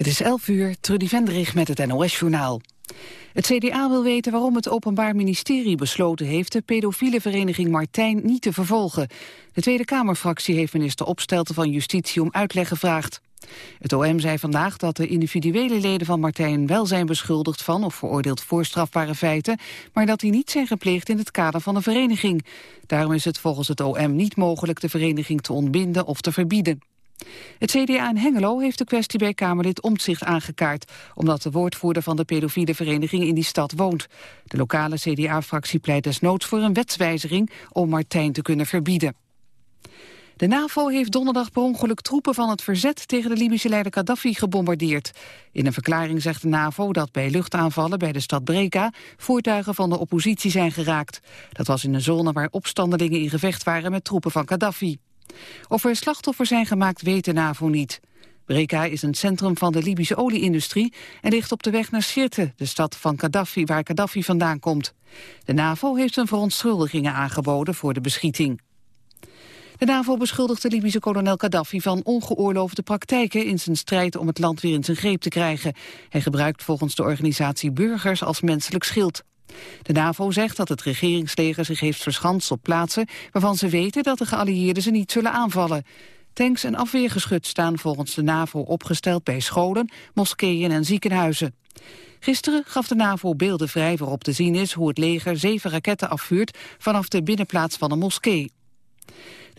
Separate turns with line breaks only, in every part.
Het is 11 uur, Trudy Vendrig met het NOS-journaal. Het CDA wil weten waarom het Openbaar Ministerie besloten heeft... de pedofiele vereniging Martijn niet te vervolgen. De Tweede Kamerfractie heeft minister Opstelten van Justitie om uitleg gevraagd. Het OM zei vandaag dat de individuele leden van Martijn wel zijn beschuldigd van of veroordeeld voor strafbare feiten, maar dat die niet zijn gepleegd in het kader van een vereniging. Daarom is het volgens het OM niet mogelijk de vereniging te ontbinden of te verbieden. Het CDA in Hengelo heeft de kwestie bij Kamerlid Omtzigt aangekaart... omdat de woordvoerder van de pedofiele vereniging in die stad woont. De lokale CDA-fractie pleit desnoods voor een wetswijziging... om Martijn te kunnen verbieden. De NAVO heeft donderdag per ongeluk troepen van het verzet tegen de Libische leider Gaddafi gebombardeerd. In een verklaring zegt de NAVO dat bij luchtaanvallen bij de stad Breka voertuigen van de oppositie zijn geraakt. Dat was in een zone waar opstandelingen in gevecht waren met troepen van Gaddafi. Of er slachtoffers zijn gemaakt weet de NAVO niet. Breka is een centrum van de Libische olieindustrie en ligt op de weg naar Sirte, de stad van Gaddafi, waar Gaddafi vandaan komt. De NAVO heeft een verontschuldigingen aangeboden voor de beschieting. De NAVO beschuldigt de Libische kolonel Gaddafi van ongeoorloofde praktijken in zijn strijd om het land weer in zijn greep te krijgen. Hij gebruikt volgens de organisatie burgers als menselijk schild. De NAVO zegt dat het regeringsleger zich heeft verschanst op plaatsen waarvan ze weten dat de geallieerden ze niet zullen aanvallen. Tanks en afweergeschut staan volgens de NAVO opgesteld bij scholen, moskeeën en ziekenhuizen. Gisteren gaf de NAVO beelden vrij waarop te zien is hoe het leger zeven raketten afvuurt vanaf de binnenplaats van een moskee.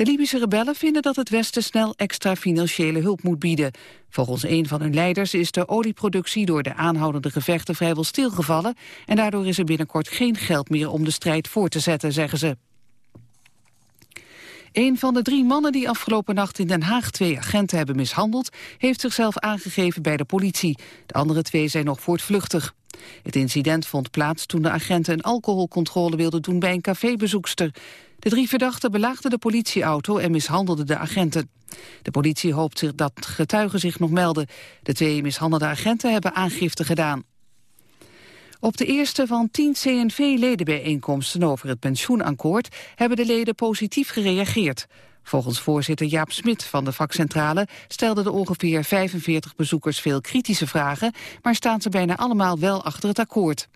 De Libische rebellen vinden dat het Westen snel extra financiële hulp moet bieden. Volgens een van hun leiders is de olieproductie door de aanhoudende gevechten vrijwel stilgevallen en daardoor is er binnenkort geen geld meer om de strijd voor te zetten, zeggen ze. Een van de drie mannen die afgelopen nacht in Den Haag twee agenten hebben mishandeld, heeft zichzelf aangegeven bij de politie. De andere twee zijn nog voortvluchtig. Het incident vond plaats toen de agenten een alcoholcontrole wilden doen bij een cafébezoekster. De drie verdachten belaagden de politieauto en mishandelden de agenten. De politie hoopt dat getuigen zich nog melden. De twee mishandelde agenten hebben aangifte gedaan. Op de eerste van tien CNV-ledenbijeenkomsten over het pensioenakkoord hebben de leden positief gereageerd. Volgens voorzitter Jaap Smit van de vakcentrale stelden de ongeveer 45 bezoekers veel kritische vragen, maar staan ze bijna allemaal wel achter het akkoord.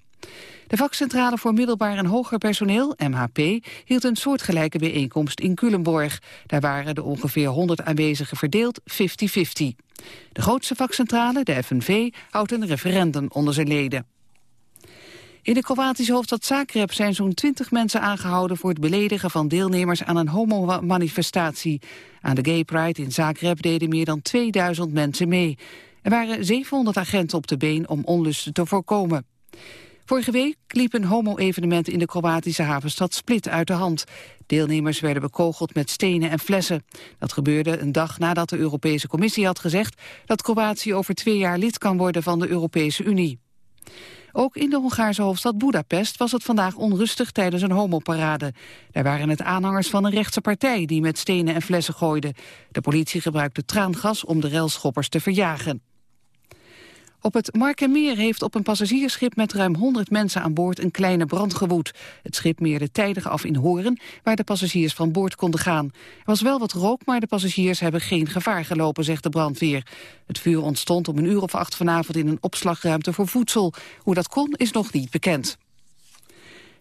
De vakcentrale voor middelbaar en hoger personeel, MHP, hield een soortgelijke bijeenkomst in Culemborg. Daar waren de ongeveer 100 aanwezigen verdeeld 50-50. De grootste vakcentrale, de FNV, houdt een referendum onder zijn leden. In de Kroatische hoofdstad Zagreb zijn zo'n 20 mensen aangehouden voor het beledigen van deelnemers aan een homo-manifestatie. Aan de Gay Pride in Zagreb deden meer dan 2000 mensen mee. Er waren 700 agenten op de been om onlusten te voorkomen. Vorige week liep een homo-evenement in de Kroatische havenstad Split uit de hand. Deelnemers werden bekogeld met stenen en flessen. Dat gebeurde een dag nadat de Europese Commissie had gezegd... dat Kroatië over twee jaar lid kan worden van de Europese Unie. Ook in de Hongaarse hoofdstad Budapest was het vandaag onrustig tijdens een homoparade. Daar waren het aanhangers van een rechtse partij die met stenen en flessen gooiden. De politie gebruikte traangas om de relschoppers te verjagen. Op het Markenmeer heeft op een passagiersschip met ruim 100 mensen aan boord een kleine brand gewoed. Het schip meerde tijdig af in Horen, waar de passagiers van boord konden gaan. Er was wel wat rook, maar de passagiers hebben geen gevaar gelopen, zegt de brandweer. Het vuur ontstond om een uur of acht vanavond in een opslagruimte voor voedsel. Hoe dat kon, is nog niet bekend.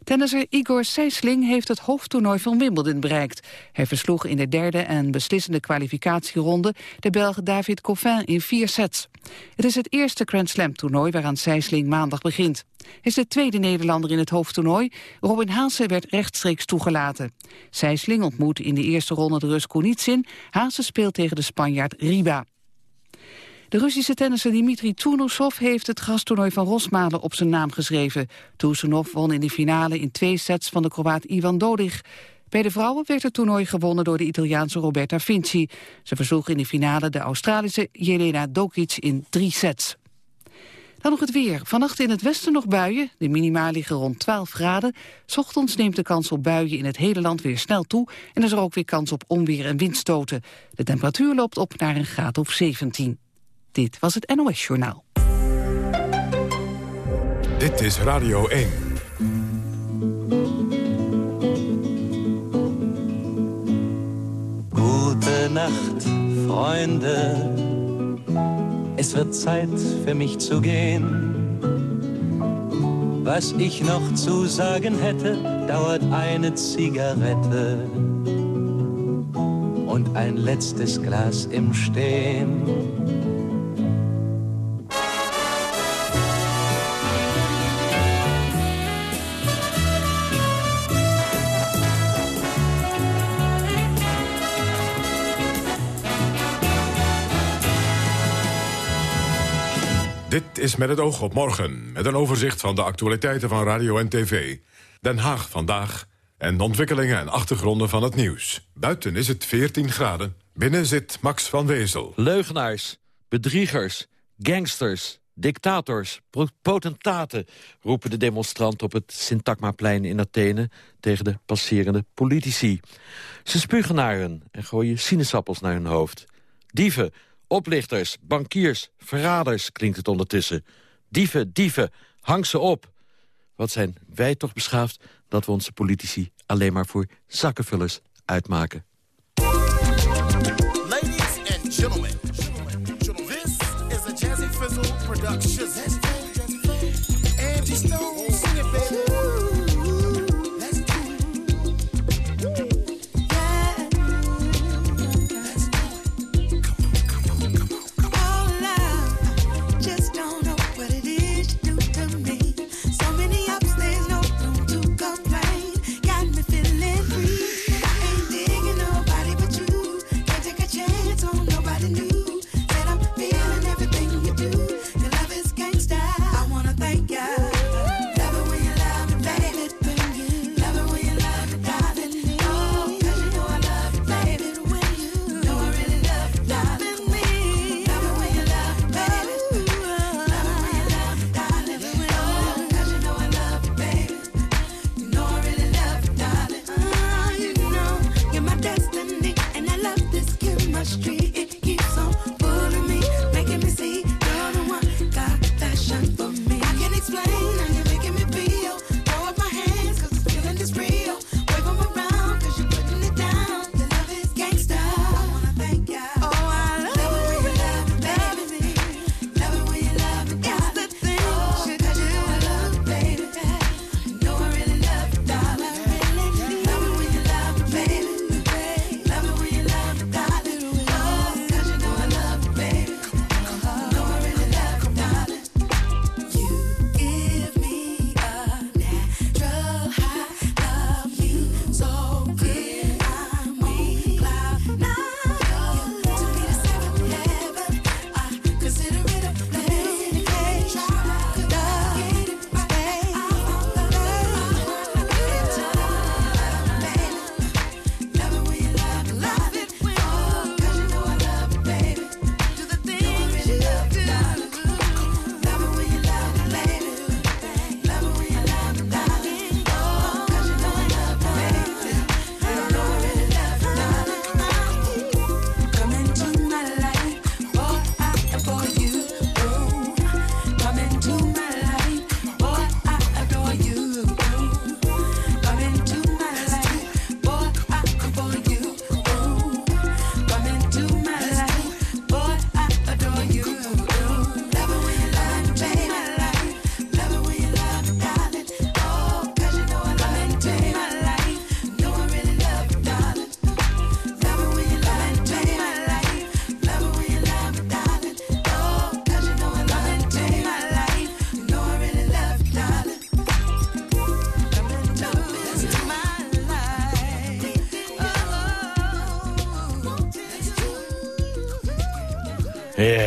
Tennisser Igor Sijsling heeft het hoofdtoernooi van Wimbledon bereikt. Hij versloeg in de derde en beslissende kwalificatieronde de Belg David Coffin in vier sets. Het is het eerste Grand Slam toernooi waaraan Sijsling maandag begint. Hij is de tweede Nederlander in het hoofdtoernooi. Robin Haase werd rechtstreeks toegelaten. Sijsling ontmoet in de eerste ronde de Rus Kunitsin. Haase speelt tegen de Spanjaard Riba. De Russische tennisser Dimitri Tunosov heeft het gastoernooi van Rosmalen op zijn naam geschreven. Tunosov won in de finale in twee sets van de Kroaat Ivan Dodig. Bij de vrouwen werd het toernooi gewonnen door de Italiaanse Roberta Vinci. Ze versloeg in de finale de Australische Jelena Dokic in drie sets. Dan nog het weer. Vannacht in het westen nog buien. De minima liggen rond 12 graden. Ochtends neemt de kans op buien in het hele land weer snel toe. En is er ook weer kans op onweer en windstoten. De temperatuur loopt op naar een graad of 17. Dit was het NOS Journaal.
Dit is Radio 1.
Gute Nacht, Freunde. Es wird Zeit für mich zu gehen. Was ich noch zu sagen hätte, dauert eine Zigarette und ein letztes Glas im Stehen.
Dit is met het oog op morgen, met een overzicht van de actualiteiten van radio en tv. Den Haag vandaag en de ontwikkelingen en achtergronden van het nieuws. Buiten is het 14 graden, binnen zit Max van Wezel.
Leugenaars, bedriegers, gangsters, dictators, potentaten... roepen de demonstranten op het Syntagmaplein in Athene... tegen de passerende politici. Ze spugen naar hun en gooien sinaasappels naar hun hoofd. Dieven, Oplichters, bankiers, verraders, klinkt het ondertussen. Dieven, dieven, hang ze op. Wat zijn wij toch beschaafd dat we onze politici alleen maar voor zakkenvullers uitmaken. Ladies and gentlemen, production.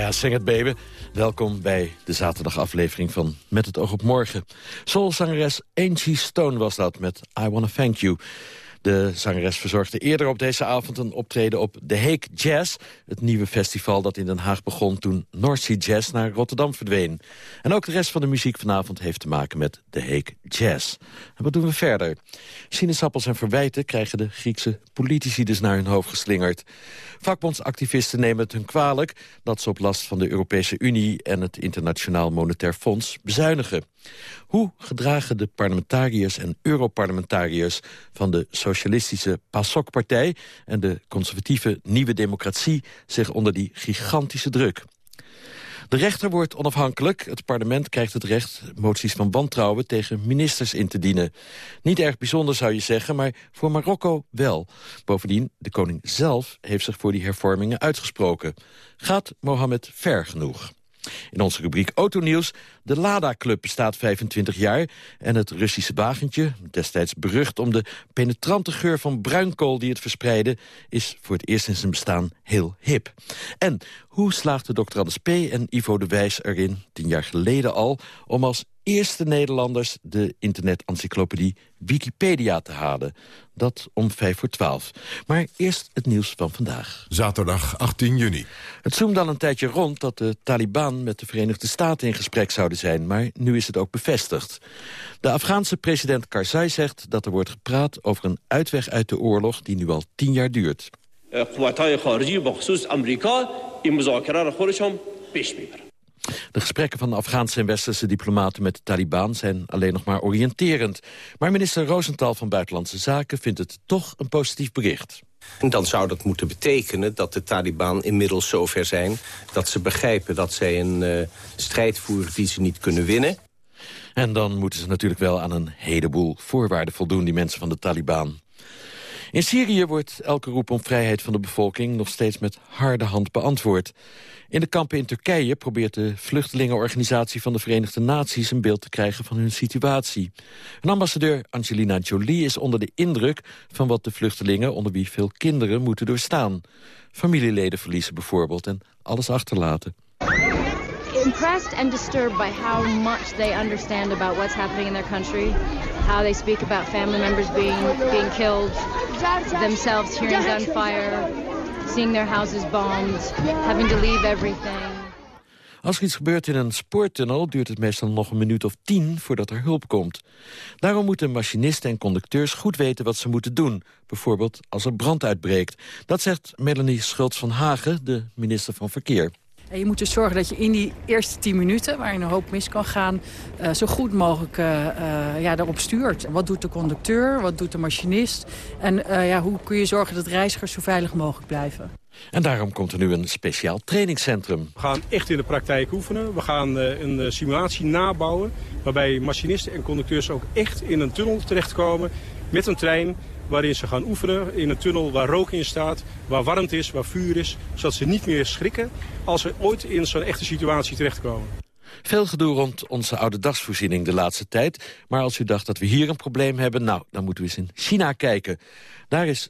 Ja, zing het baby. Welkom bij de zaterdagaflevering van Met het oog op morgen. Soulzangeres Angie Stone was dat met I Wanna Thank You. De zangeres verzorgde eerder op deze avond een optreden op The Hague Jazz. Het nieuwe festival dat in Den Haag begon toen North Sea Jazz naar Rotterdam verdween. En ook de rest van de muziek vanavond heeft te maken met The Hague Jazz. En wat doen we verder? Sinaasappels en verwijten krijgen de Griekse politici dus naar hun hoofd geslingerd. Vakbondsactivisten nemen het hun kwalijk dat ze op last van de Europese Unie en het Internationaal Monetair Fonds bezuinigen. Hoe gedragen de parlementariërs en Europarlementariërs van de socialistische PASOK-partij en de conservatieve Nieuwe Democratie zich onder die gigantische druk?
De rechter wordt onafhankelijk. Het parlement krijgt het recht moties van wantrouwen tegen ministers in te dienen. Niet erg bijzonder zou je zeggen, maar voor Marokko wel. Bovendien, de koning zelf heeft zich voor die hervormingen uitgesproken. Gaat Mohammed ver genoeg? In onze rubriek Autonieuws. De Lada Club bestaat 25 jaar. En het Russische wagentje, destijds berucht om de penetrante geur van bruinkool die het verspreidde, is voor het eerst in zijn bestaan heel hip. En hoe slaagde Dr. Anders P. en Ivo de Wijs erin, tien jaar geleden al, om als eerste Nederlanders de internet-encyclopedie Wikipedia te halen. Dat om vijf voor twaalf. Maar eerst het nieuws van vandaag.
Zaterdag 18 juni.
Het zoomde al een tijdje rond dat de Taliban met de Verenigde Staten in gesprek zouden zijn. Maar nu is het ook bevestigd. De Afghaanse president Karzai zegt dat er wordt gepraat over een uitweg uit de oorlog die nu al tien jaar duurt. De gesprekken van de Afghaanse en Westerse diplomaten met de Taliban zijn alleen nog maar oriënterend. Maar minister Rosenthal van Buitenlandse Zaken vindt het toch een positief bericht.
Dan zou dat moeten betekenen dat de Taliban inmiddels zover zijn... dat ze begrijpen dat zij een uh, strijd voeren die ze niet kunnen winnen.
En dan moeten ze natuurlijk wel aan een heleboel voorwaarden voldoen... die mensen van de Taliban. In Syrië wordt elke roep om vrijheid van de bevolking nog steeds met harde hand beantwoord. In de kampen in Turkije probeert de vluchtelingenorganisatie van de Verenigde Naties een beeld te krijgen van hun situatie. Een ambassadeur Angelina Jolie is onder de indruk van wat de vluchtelingen, onder wie veel kinderen, moeten doorstaan. Familieleden verliezen bijvoorbeeld en alles achterlaten
impressed and disturbed by how much they understand about what's happening in their country, how they speak about family members being being killed, themselves hearing gunfire, seeing their houses bombed, having to leave everything.
Als er iets gebeurt in een spoortunnel duurt het meestal nog een minuut of tien voordat er hulp komt. Daarom moeten machinisten en conducteurs goed weten wat ze moeten doen. Bijvoorbeeld als er brand uitbreekt. Dat zegt Melanie Schultz van Hagen, de minister van Verkeer.
En je moet dus zorgen dat je in die eerste 10 minuten, waarin een hoop mis kan gaan, uh, zo goed mogelijk uh, uh, ja, daarop stuurt. Wat doet de conducteur, wat doet de machinist en ja, hoe kun je zorgen dat reizigers zo veilig mogelijk blijven.
En daarom komt er nu een speciaal trainingscentrum.
We gaan echt in de praktijk oefenen. We gaan een simulatie nabouwen waarbij machinisten en conducteurs ook echt in een tunnel terechtkomen met een trein waarin ze gaan oefenen in een tunnel waar rook in staat, waar warmte is, waar vuur is. Zodat ze niet meer schrikken als ze ooit in zo'n echte situatie terechtkomen.
Veel gedoe rond onze oude dagsvoorziening de laatste tijd. Maar als u dacht dat we hier een probleem hebben, nou, dan moeten we eens in China kijken. Daar is 20%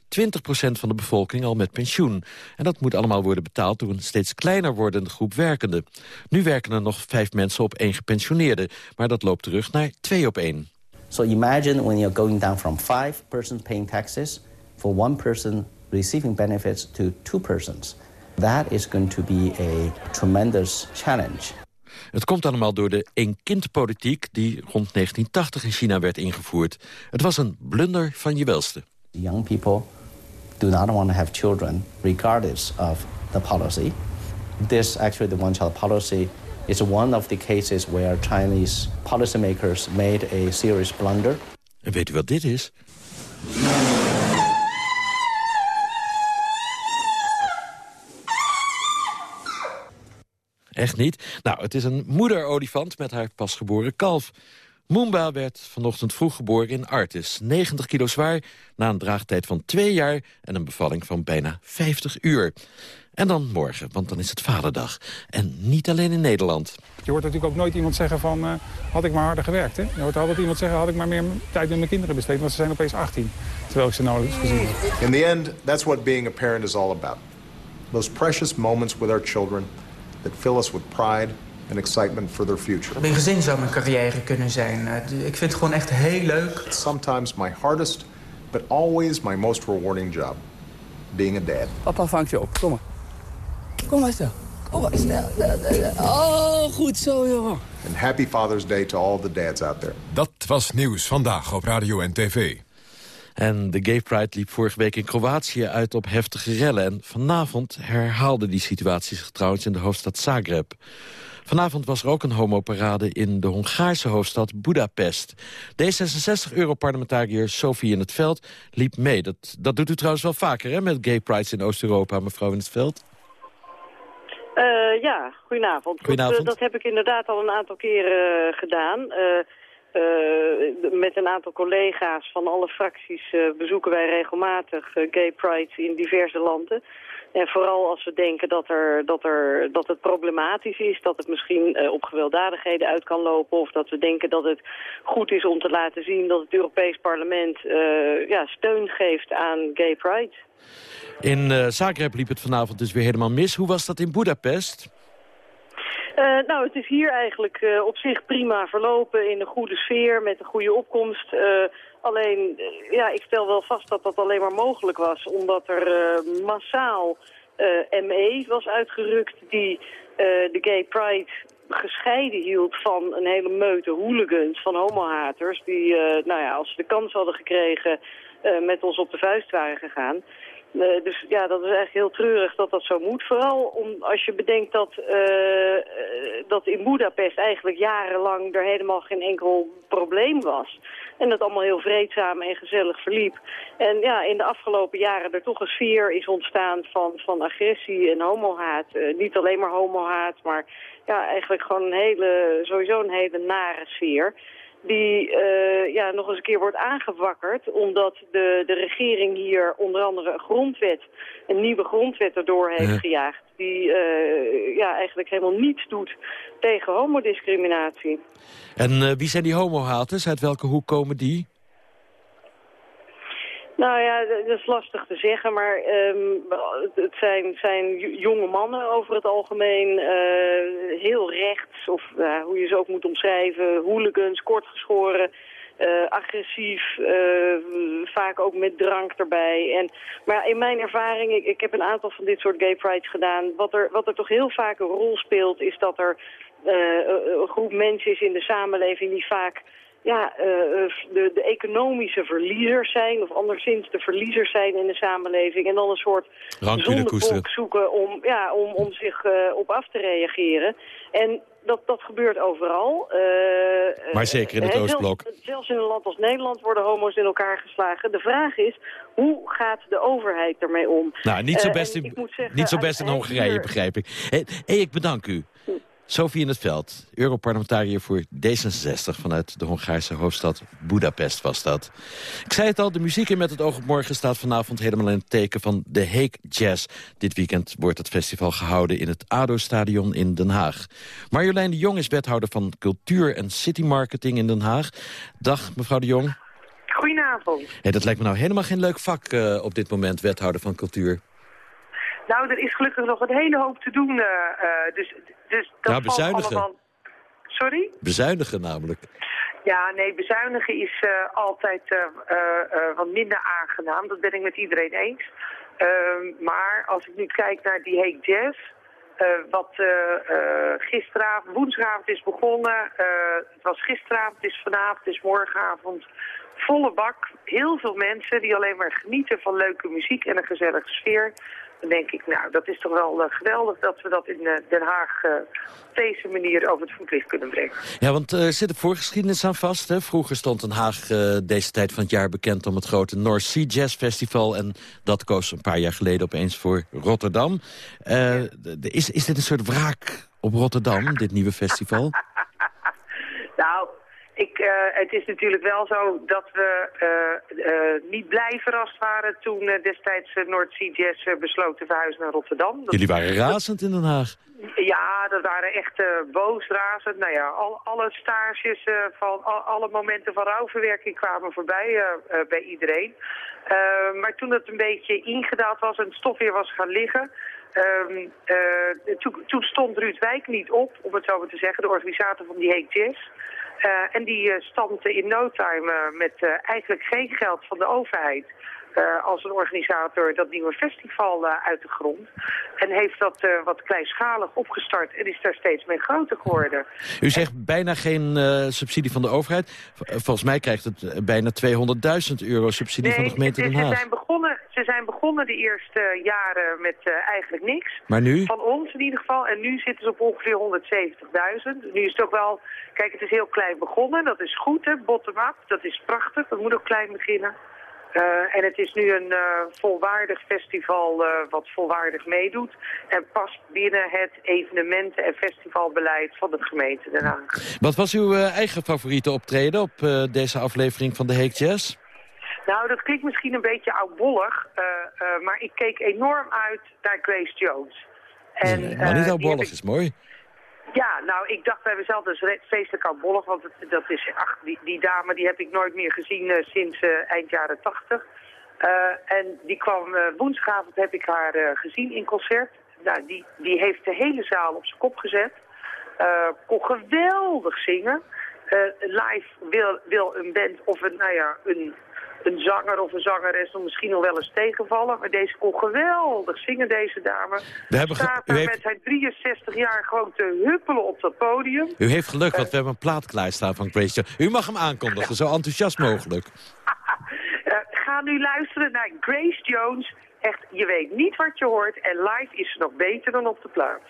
van de bevolking al met pensioen. En dat moet allemaal worden betaald door een steeds kleiner wordende groep werkenden. Nu werken er nog vijf mensen op één gepensioneerde. Maar dat loopt terug naar twee op één.
So imagine when you're going down from five persons paying taxes for one person receiving benefits to two persons. That is going to be a tremendous challenge.
Het komt allemaal door de één-kind-politiek die rond 1980 in China werd ingevoerd. Het was een blunder van je welste.
Young people do not want to have children regardless of the policy. This actually the one-child policy is one of the cases where Chinese policymakers made a serious blunder.
En weet u wat dit is? Echt niet? Nou, het is een moederolifant met haar pasgeboren kalf. Moomba werd vanochtend vroeg geboren in Artis. 90 kilo zwaar, na een draagtijd van twee jaar... en een bevalling van bijna 50 uur. En dan morgen, want dan is het Vaderdag. En niet alleen in Nederland.
Je hoort natuurlijk ook nooit iemand zeggen van... Uh, had ik maar harder gewerkt. Hè? Je hoort altijd iemand zeggen... had ik maar meer tijd met mijn kinderen besteed. Want ze zijn opeens 18. Terwijl ik ze nauwelijks gezien heb.
In the end, that's what being a parent is all about. Those precious moments with our children... that fill us with pride and excitement for their future.
Mijn gezin zou mijn carrière kunnen zijn. Eh, ik vind het gewoon echt heel leuk.
Sometimes my hardest, but always my most rewarding job. Being a dad.
Papa vangt je op, kom maar. Kom maar snel. Kom maar snel. Oh, goed zo, jongen.
And happy Father's Day to all the dads out there.
Dat was nieuws vandaag op radio en tv.
En de Gay Pride liep vorige week in Kroatië uit op heftige rellen. En vanavond herhaalde die situatie zich trouwens in de hoofdstad Zagreb. Vanavond was er ook een homoparade in de Hongaarse hoofdstad Budapest. D66-europarlementariër Sophie in het Veld liep mee. Dat, dat doet u trouwens wel vaker hè, met gay prides in Oost-Europa, mevrouw in het Veld.
Uh, ja, goedenavond.
goedenavond.
Goed, uh, dat heb ik inderdaad al een aantal keren uh, gedaan. met een aantal collega's van alle fracties bezoeken wij regelmatig gay pride in diverse landen. En vooral als we denken dat, er, dat, er, dat het problematisch is, dat het misschien uh, op gewelddadigheden uit kan lopen... of dat we denken dat het goed is om te laten zien dat het Europees Parlement uh, ja, steun geeft aan gay pride.
In uh, Zagreb liep het vanavond dus weer helemaal mis. Hoe was dat in Budapest?
Uh, nou, het is hier eigenlijk uh, op zich prima verlopen in een goede sfeer met een goede opkomst. Uh, alleen, ja, ik stel wel vast dat dat alleen maar mogelijk was, omdat er massaal ME was uitgerukt die de Gay Pride gescheiden hield van een hele meute hooligans, van homohaters, die, nou ja, als ze de kans hadden gekregen, met ons op de vuist waren gegaan. Uh, dus ja, dat is eigenlijk heel treurig dat dat zo moet. Vooral om, als je bedenkt dat, uh, dat in Budapest eigenlijk jarenlang er helemaal geen enkel probleem was. En dat allemaal heel vreedzaam en gezellig verliep. En ja, in de afgelopen jaren er toch een sfeer is ontstaan van, van agressie en homohaat. Niet alleen maar homohaat, maar ja, eigenlijk gewoon een hele, sowieso een hele nare sfeer die uh, ja, nog eens een keer wordt aangewakkerd... omdat de, de regering hier onder andere een grondwet, een nieuwe grondwet erdoor heeft ja. gejaagd... die uh, ja, eigenlijk helemaal niets doet tegen homodiscriminatie.
En uh, wie zijn die homohaters? Uit welke hoek komen die?
Nou ja, dat is lastig te zeggen, maar um, het zijn, zijn jonge mannen over het algemeen, uh, heel rechts, of uh, hoe je ze ook moet omschrijven, hooligans, kortgeschoren, uh, agressief, vaak ook met drank erbij. En, maar in mijn ervaring, ik, ik heb een aantal van dit soort gay prides gedaan, wat er, wat er toch heel vaak een rol speelt, is dat er een groep mensen is in de samenleving die vaak ja, uh, de, de, economische verliezers zijn... of anderszins de verliezers zijn in de samenleving... en dan een soort zondebok zoeken om, ja, om, om zich uh, op af te reageren. En dat, dat gebeurt overal. Uh,
maar zeker in het Oostblok.
Zelfs, zelfs in een land als Nederland worden homo's in elkaar geslagen. De vraag is, hoe gaat de overheid ermee om?
Nou, niet zo best, in, zeggen, niet zo best in Hongarije, begrijp ik. Hé, hey, ik bedank u. Sophie in het Veld, Europarlementariër voor D66... vanuit de Hongaarse hoofdstad Budapest was dat. Ik zei het al, de muziek in Met het oog op morgen... staat vanavond helemaal in het teken van de Hague Jazz. Dit weekend wordt het festival gehouden in het ADO-stadion in Den Haag. Marjolein de Jong is wethouder van cultuur en city marketing in Den Haag. Dag, mevrouw de Jong.
Goedenavond.
Hey, dat lijkt me nou helemaal geen leuk vak uh, op dit moment, wethouder van cultuur.
Nou, er is gelukkig nog een hele hoop te doen. Uh, uh, dus, dus dat
ja, bezuinigen.
Allemaal... Sorry?
Bezuinigen namelijk.
Ja, nee, bezuinigen is uh, altijd wat minder aangenaam. Dat ben ik met iedereen eens. Ehm, maar als ik nu kijk naar die Heek Jazz... wat gisteravond, woensdagavond is begonnen. het was gisteravond, het is vanavond, het is morgenavond volle bak. Heel veel mensen die alleen maar genieten van leuke muziek en een gezellige sfeer. Dan denk ik, nou, dat is toch wel uh, geweldig dat we dat in uh, Den Haag uh, op deze manier over het voetlicht kunnen brengen.
Ja, want er zit een voorgeschiedenis aan vast. Hè? Vroeger stond Den Haag deze tijd van het jaar bekend om het grote North Sea Jazz Festival. En dat koos een paar jaar geleden opeens voor Rotterdam. is, is dit een soort wraak op Rotterdam, dit nieuwe festival?
Ik, uh, het is natuurlijk wel zo dat we uh, uh, niet blij verrast waren toen destijds North Sea Jazz besloot te verhuizen naar Rotterdam.
Dat Jullie waren razend in Den Haag.
Ja, dat waren echt boos razend. Nou ja, al, alle stages van al, alle momenten van rouwverwerking kwamen voorbij bij iedereen. maar toen het een beetje ingedaald was en het stof weer was gaan liggen... Um, toen, toen stond Ruud Wijk niet op, om het zo maar te zeggen, de organisator van die Jazz... Uh, en die uh, stampte in no time uh, met eigenlijk geen geld van de overheid... als een organisator dat nieuwe festival uit de grond. En heeft dat wat kleinschalig opgestart en is daar steeds mee groter geworden.
U zegt bijna geen subsidie van de overheid. Volgens mij krijgt het bijna 200.000 euro subsidie
nee,
van de gemeente Den Haag.
Ze zijn begonnen, ze zijn begonnen de eerste jaren met eigenlijk niks.
Maar nu?
Van ons in ieder geval. En nu zitten ze op ongeveer 170.000. Nu is het ook wel... Kijk, het is heel klein begonnen. Dat is goed, hè. Bottom-up. Dat is prachtig. Dat moet ook klein beginnen.
Uh, en het is nu een uh, volwaardig festival uh, wat volwaardig meedoet. En past binnen het evenementen- en festivalbeleid van de gemeente Den Haag.
Wat was uw eigen favoriete optreden op deze aflevering van de Heek Jazz?
Nou, dat klinkt misschien een beetje oudbollig. maar ik keek enorm uit naar Grace Jones.
En, nee, maar niet oudbollig, ik... is mooi.
Ja, nou, ik dacht bij mezelf, dat is feestelijk oudbollig, want het, dat is, ach, die, die dame die heb ik nooit meer gezien sinds eind jaren tachtig. En die kwam, woensdagavond heb ik haar gezien in concert. Nou, die, die heeft de hele zaal op zijn kop gezet. kon geweldig zingen. live wil, wil een band of een, nou ja, een, een zanger of een zangeres nog misschien nog wel eens tegenvallen. Maar deze kon geweldig zingen, deze dame. We hebben Staat daar heeft... met zijn 63 jaar gewoon te huppelen op dat podium.
U heeft geluk, want we hebben een plaat klaarstaan van Grace U mag hem aankondigen, zo enthousiast mogelijk.
uh, ga nu luisteren naar Grace Jones. Echt, je weet niet wat je hoort. En live is ze nog beter dan op de plaat.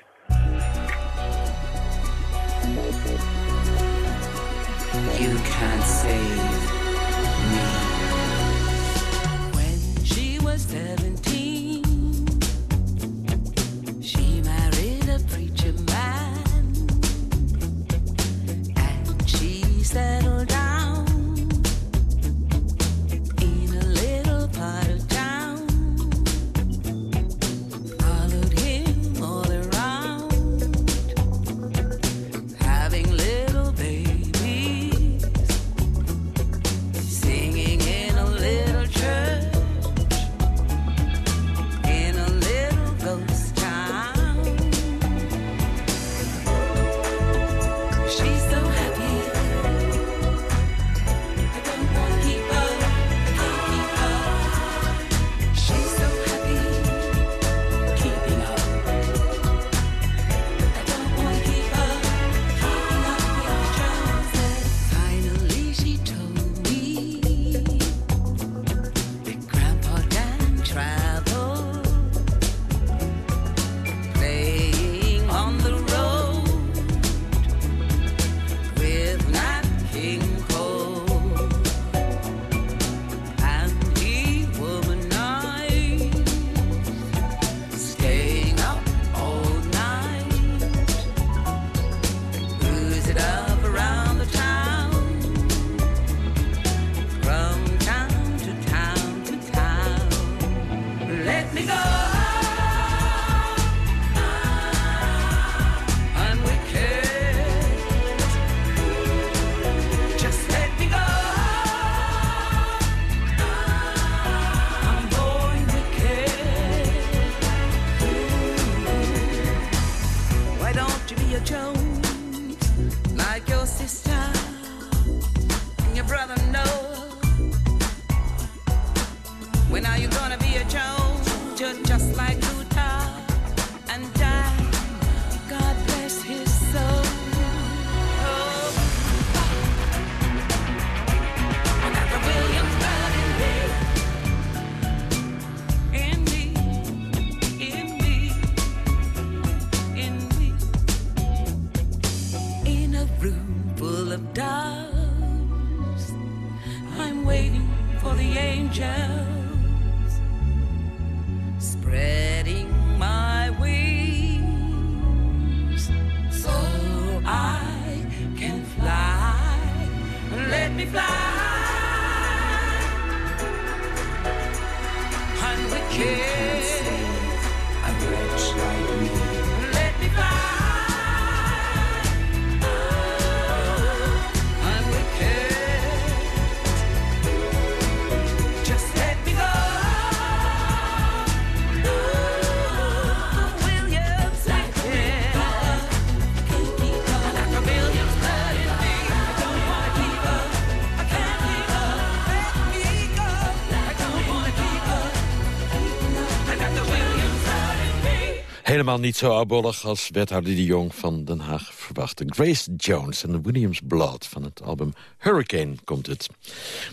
Helemaal niet zo oudbollig als wethouder de Jong van Den Haag verwachtte. Grace Jones en Williams Blood van het album Hurricane komt het.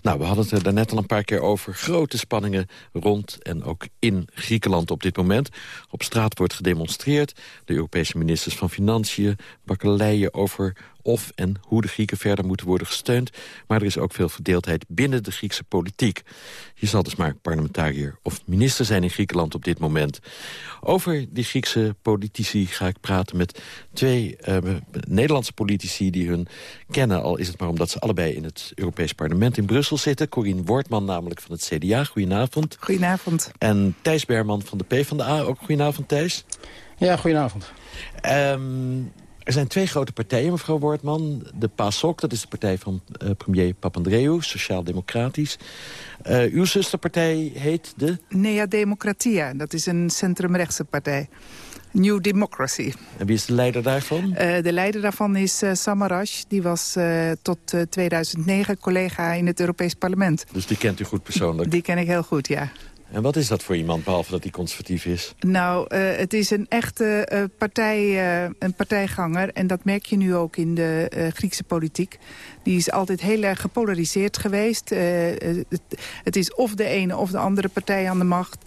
Nou, we hadden het er daarnet al een paar keer over. Grote spanningen rond en ook in Griekenland op dit moment. Op straat wordt gedemonstreerd. De Europese ministers van Financiën bakkeleien over of en hoe de Grieken verder moeten worden gesteund. Maar er is ook veel verdeeldheid binnen de Griekse politiek. Je zal dus maar parlementariër of minister zijn in Griekenland op dit moment. Over die Griekse politici ga ik praten met twee uh, Nederlandse politici... die hun kennen, al is het maar omdat ze allebei in het Europees Parlement in Brussel zitten. Corine Wortman namelijk van het CDA. Goedenavond.
Goedenavond.
En Thijs Berman van de PvdA. Ook goedenavond, Thijs.
Ja, goedenavond.
Um, er zijn twee grote partijen, mevrouw Wortman. De PASOK, dat is de partij van uh, premier Papandreou, sociaal-democratisch. Uh, uw zusterpartij heet de?
Nea Democratia, dat is een centrumrechtse partij. New Democracy.
En wie is de leider daarvan?
Uh, de leider daarvan is uh, Samaras. Die was uh, tot 2009 collega in het Europees Parlement.
Dus die kent u goed persoonlijk?
Die ken ik heel goed, ja.
En wat is dat voor iemand, behalve dat hij conservatief is?
Nou, uh, het is een echte uh, partij, uh, een partijganger. En dat merk je nu ook in de Griekse politiek. Die is altijd heel erg gepolariseerd geweest. Het, is of de ene of de andere partij aan de macht.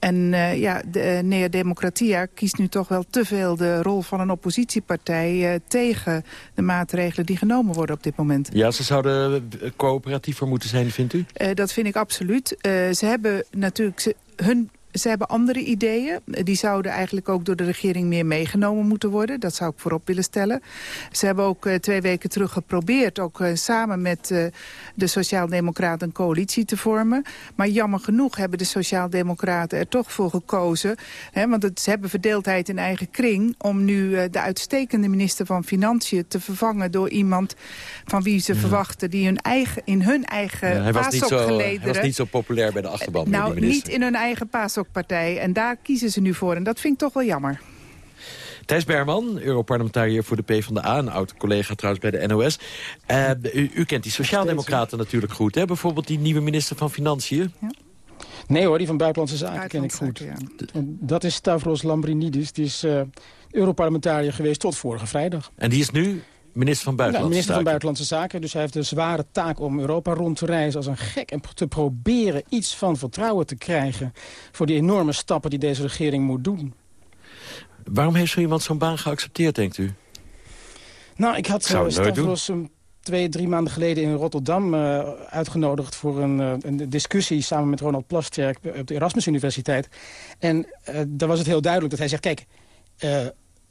En uh, ja, de uh, Nea Democratia kiest nu toch wel te veel de rol van een oppositiepartij... Uh, tegen de maatregelen die genomen worden op dit moment.
Ja, ze zouden coöperatiever moeten zijn, vindt u?
dat vind ik absoluut. ze hebben natuurlijk... Ze, hun ze hebben andere ideeën. Die zouden eigenlijk ook door de regering meer meegenomen moeten worden. Dat zou ik voorop willen stellen. Ze hebben ook uh, twee weken terug geprobeerd... ook uh, samen met uh, de Sociaaldemocraten een coalitie te vormen. Maar jammer genoeg hebben de Sociaaldemocraten er toch voor gekozen. Hè, want het, ze hebben verdeeldheid in eigen kring... om nu de uitstekende minister van Financiën te vervangen... door iemand van wie ze ja. verwachten... die hun eigen, in hun eigen ja,
hij, was niet zo, hij was niet zo populair bij de achterban.
nou, niet in hun eigen paas partij En daar kiezen ze nu voor. En dat vind ik toch wel jammer.
Thijs Berman, Europarlementariër voor de PvdA... een oud-collega trouwens bij de NOS. Uh, u, u, kent die Sociaaldemocraten natuurlijk goed, hè? Bijvoorbeeld die nieuwe minister van Financiën. Ja.
Nee hoor, die van Buitenlandse Zaken ken ik goed. Ja. Dat is Stavros Lambrinidis. Die is uh, Europarlementariër geweest tot vorige vrijdag.
En die is nu Minister van Buitenlandse
ja, minister van Buitenlandse Zaken. Dus hij heeft de zware taak om Europa rond te reizen als een gek... en te proberen iets van vertrouwen te krijgen... voor die enorme stappen die deze regering moet doen.
Waarom heeft zo iemand zo'n baan geaccepteerd, denkt u?
Nou, ik had uh, Stavros een twee, drie maanden geleden in Rotterdam uh, uitgenodigd... voor een, uh, een, discussie samen met Ronald Plasterk op de Erasmus Universiteit. En daar was het heel duidelijk dat hij zegt... kijk,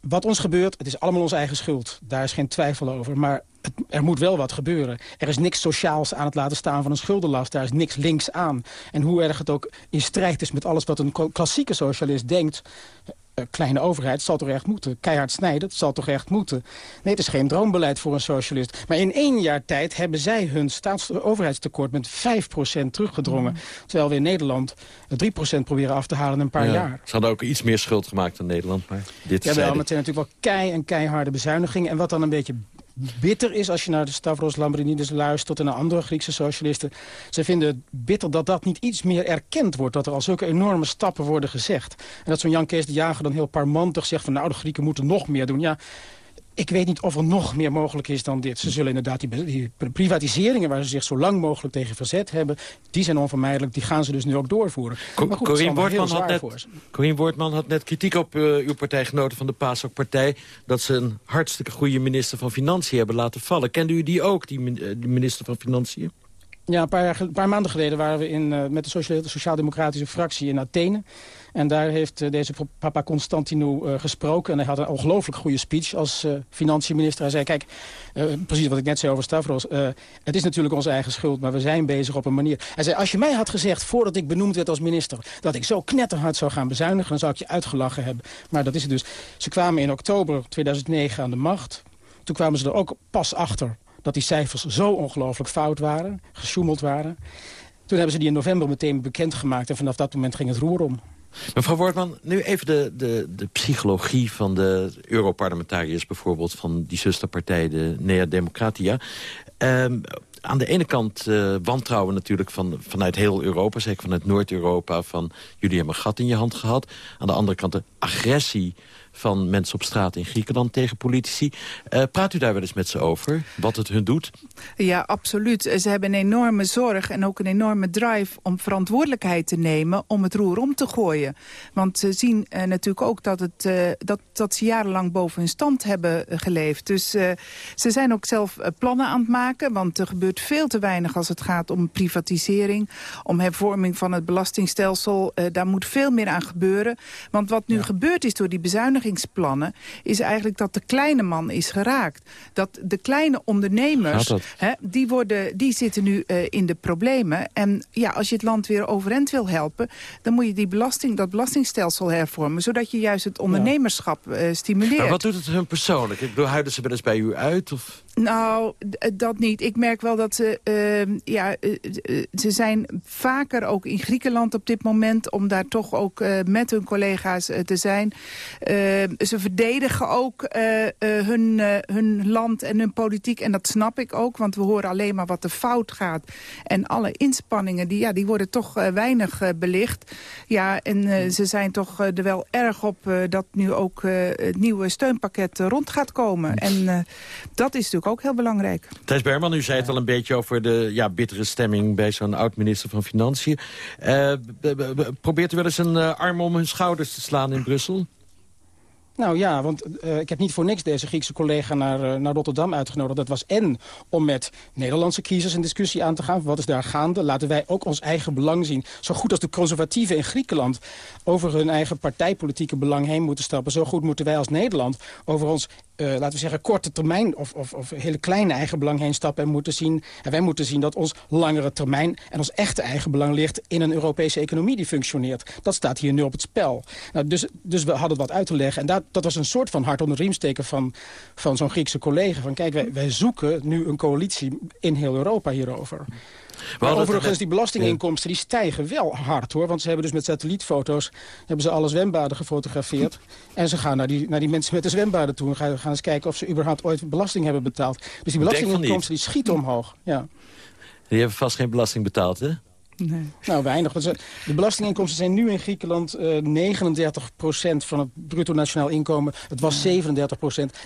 wat ons gebeurt, het is allemaal onze eigen schuld. Daar is geen twijfel over. Maar het, er moet wel wat gebeuren. Er is niks sociaals aan het laten staan van een schuldenlast. Daar is niks links aan. En hoe erg het ook in strijd is met alles wat een klassieke socialist denkt... Eh, kleine overheid, het zal toch echt moeten. Keihard snijden, het zal toch echt moeten. Nee, het is geen droombeleid voor een socialist. Maar in één jaar tijd hebben zij hun staatsoverheidstekort met 5% teruggedrongen. Mm. Terwijl we in Nederland 3% proberen af te halen in een paar
ja,
jaar.
Ze hadden ook iets meer schuld gemaakt dan Nederland. Maar dit
ja, wel, maar het zijn natuurlijk wel kei en keiharde bezuinigingen. En wat dan een beetje bitter is als je naar de Stavros Lambrinidis luistert... en naar andere Griekse socialisten. Ze vinden het bitter dat dat niet iets meer erkend wordt. Dat er al zulke enorme stappen worden gezegd. En dat zo'n Jan Kees de Jager dan heel parmantig zegt... van nou, de Grieken moeten nog meer doen. Ja, ik weet niet of er nog meer mogelijk is dan dit. Ze zullen inderdaad die, die, privatiseringen waar ze zich zo lang mogelijk tegen verzet hebben... die zijn onvermijdelijk, die gaan ze dus nu ook doorvoeren.
Co goed, Corine, Wortman had net, Corine had net kritiek op uh, uw partijgenoten van de PASOK-partij... dat ze een hartstikke goede minister van Financiën hebben laten vallen. Kende u die ook, die, die minister van Financiën?
Ja, een paar, maanden geleden waren we in, uh, met de Sociaal-Democratische fractie in Athene. En daar heeft uh, deze papa Constantinou uh, gesproken. En hij had een ongelooflijk goede speech als financiënminister. Hij zei, kijk, precies wat ik net zei over Stavros. het is natuurlijk onze eigen schuld, maar we zijn bezig op een manier. Hij zei, als je mij had gezegd, voordat ik benoemd werd als minister... dat ik zo knetterhard zou gaan bezuinigen, dan zou ik je uitgelachen hebben. Maar dat is het dus. Ze kwamen in oktober 2009 aan de macht. Toen kwamen ze er ook pas achter dat die cijfers zo ongelooflijk fout waren, gesjoemeld waren. Toen hebben ze die in november meteen bekendgemaakt en vanaf dat moment ging het roer om.
Mevrouw Wortman, nu even de, de, de psychologie van de Europarlementariërs... bijvoorbeeld van die zusterpartij, de Nea Democratia. Um, aan de ene kant uh, wantrouwen natuurlijk van, vanuit heel Europa... zeker vanuit Noord-Europa, van jullie hebben een gat in je hand gehad. Aan de andere kant de agressie van mensen op straat in Griekenland tegen politici. Uh, praat u daar wel eens met ze over, wat het hun doet?
Ja, absoluut. Ze hebben een enorme zorg en ook een enorme drive om verantwoordelijkheid te nemen om het roer om te gooien. Want ze zien uh, natuurlijk ook dat, het, uh, dat, dat ze jarenlang boven hun stand hebben geleefd. Dus ze zijn ook zelf plannen aan het maken, want er gebeurt veel te weinig als het gaat om privatisering, om hervorming van het belastingstelsel. daar moet veel meer aan gebeuren. Want wat nu ja. gebeurd is door die bezuinigingsplannen... is eigenlijk dat de kleine man is geraakt. Dat de kleine ondernemers, hè, die, worden, die zitten nu uh, in de problemen. En ja, als je het land weer overeind wil helpen... dan moet je die belasting, dat belastingstelsel hervormen... zodat je juist het ondernemerschap uh, stimuleert.
Maar wat doet het hun persoonlijk? Ik bedoel, huiden ze wel eens bij u uit? Of?
Nou, dat niet. Ik merk wel dat ze... Uh, ja, ze zijn vaker ook in Griekenland op dit moment... om daar toch ook met hun collega's te zijn. ze verdedigen ook hun, hun land en hun politiek. En dat snap ik ook, want we horen alleen maar wat er fout gaat. En alle inspanningen, die, ja, die worden toch weinig belicht. Ja, en ze zijn toch er wel erg op dat nu ook het nieuwe steunpakket rond gaat komen. En dat is natuurlijk ook heel belangrijk.
Thijs Berman, u zei het al een beetje over de ja, bittere stemming... bij zo'n oud-minister van Financiën. Uh, probeert u wel eens een uh, arm om hun schouders te slaan in Brussel?
Nou ja, want uh, ik heb niet voor niks deze Griekse collega naar, uh, naar Rotterdam uitgenodigd. Dat was en om met Nederlandse kiezers een discussie aan te gaan. Wat is daar gaande? Laten wij ook ons eigen belang zien. Zo goed als de conservatieven in Griekenland over hun eigen partijpolitieke belang heen moeten stappen. Zo goed moeten wij als Nederland over ons uh, laten we zeggen, korte termijn of, of, of hele kleine eigen belang heen stappen en moeten zien. En wij moeten zien dat ons langere termijn en ons echte eigen belang ligt in een Europese economie die functioneert. Dat staat hier nu op het spel. Nou, dus, dus we hadden wat uit te leggen. En dat, dat was een soort van hart onder de riem steken van, van zo'n Griekse collega. Van kijk, wij, wij zoeken nu een coalitie in heel Europa hierover. Maar overigens, die belastinginkomsten die stijgen wel hard, hoor. Want ze hebben dus met satellietfoto's hebben ze alle zwembaden gefotografeerd. en ze gaan naar die, naar die mensen met de zwembaden toe... en gaan, gaan eens kijken of ze überhaupt ooit belasting hebben betaald. Dus die belastinginkomsten die schieten omhoog. Ja.
Die hebben vast geen belasting betaald, hè?
Nee. Nou, weinig. De belastinginkomsten zijn nu in Griekenland uh, eh, 39% van het bruto nationaal inkomen. Het was 37%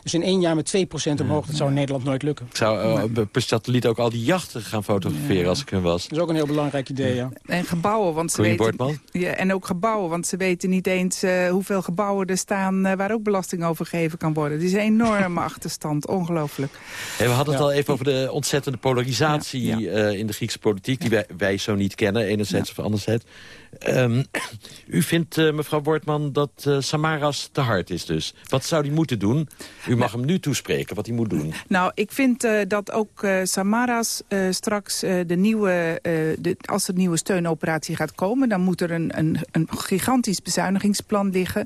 Dus in één jaar met 2% omhoog. Dat zou in Nederland nooit lukken.
Ik zou uh, per satelliet ook al die jachten gaan fotograferen als ik er was.
Dat is ook een heel belangrijk idee, ja.
En gebouwen, want ze weten... Ja, en ook gebouwen, want ze weten niet eens uh, hoeveel gebouwen er staan... waar ook belasting over gegeven kan worden. Het is een enorme achterstand, ongelooflijk.
Hey, we hadden het al even over de ontzettende polarisatie in de Griekse politiek... die wij, wij zo niet kennen, enerzijds of anderzijds. Um, u vindt, uh, mevrouw Wortman, dat uh, Samaras te hard is dus. Wat zou hij moeten doen? U mag hem nu toespreken, wat hij moet doen.
Nou, ik vind uh, dat ook Samaras straks de nieuwe... De, als er nieuwe steunoperatie gaat komen... dan moet er een, een, een gigantisch bezuinigingsplan liggen.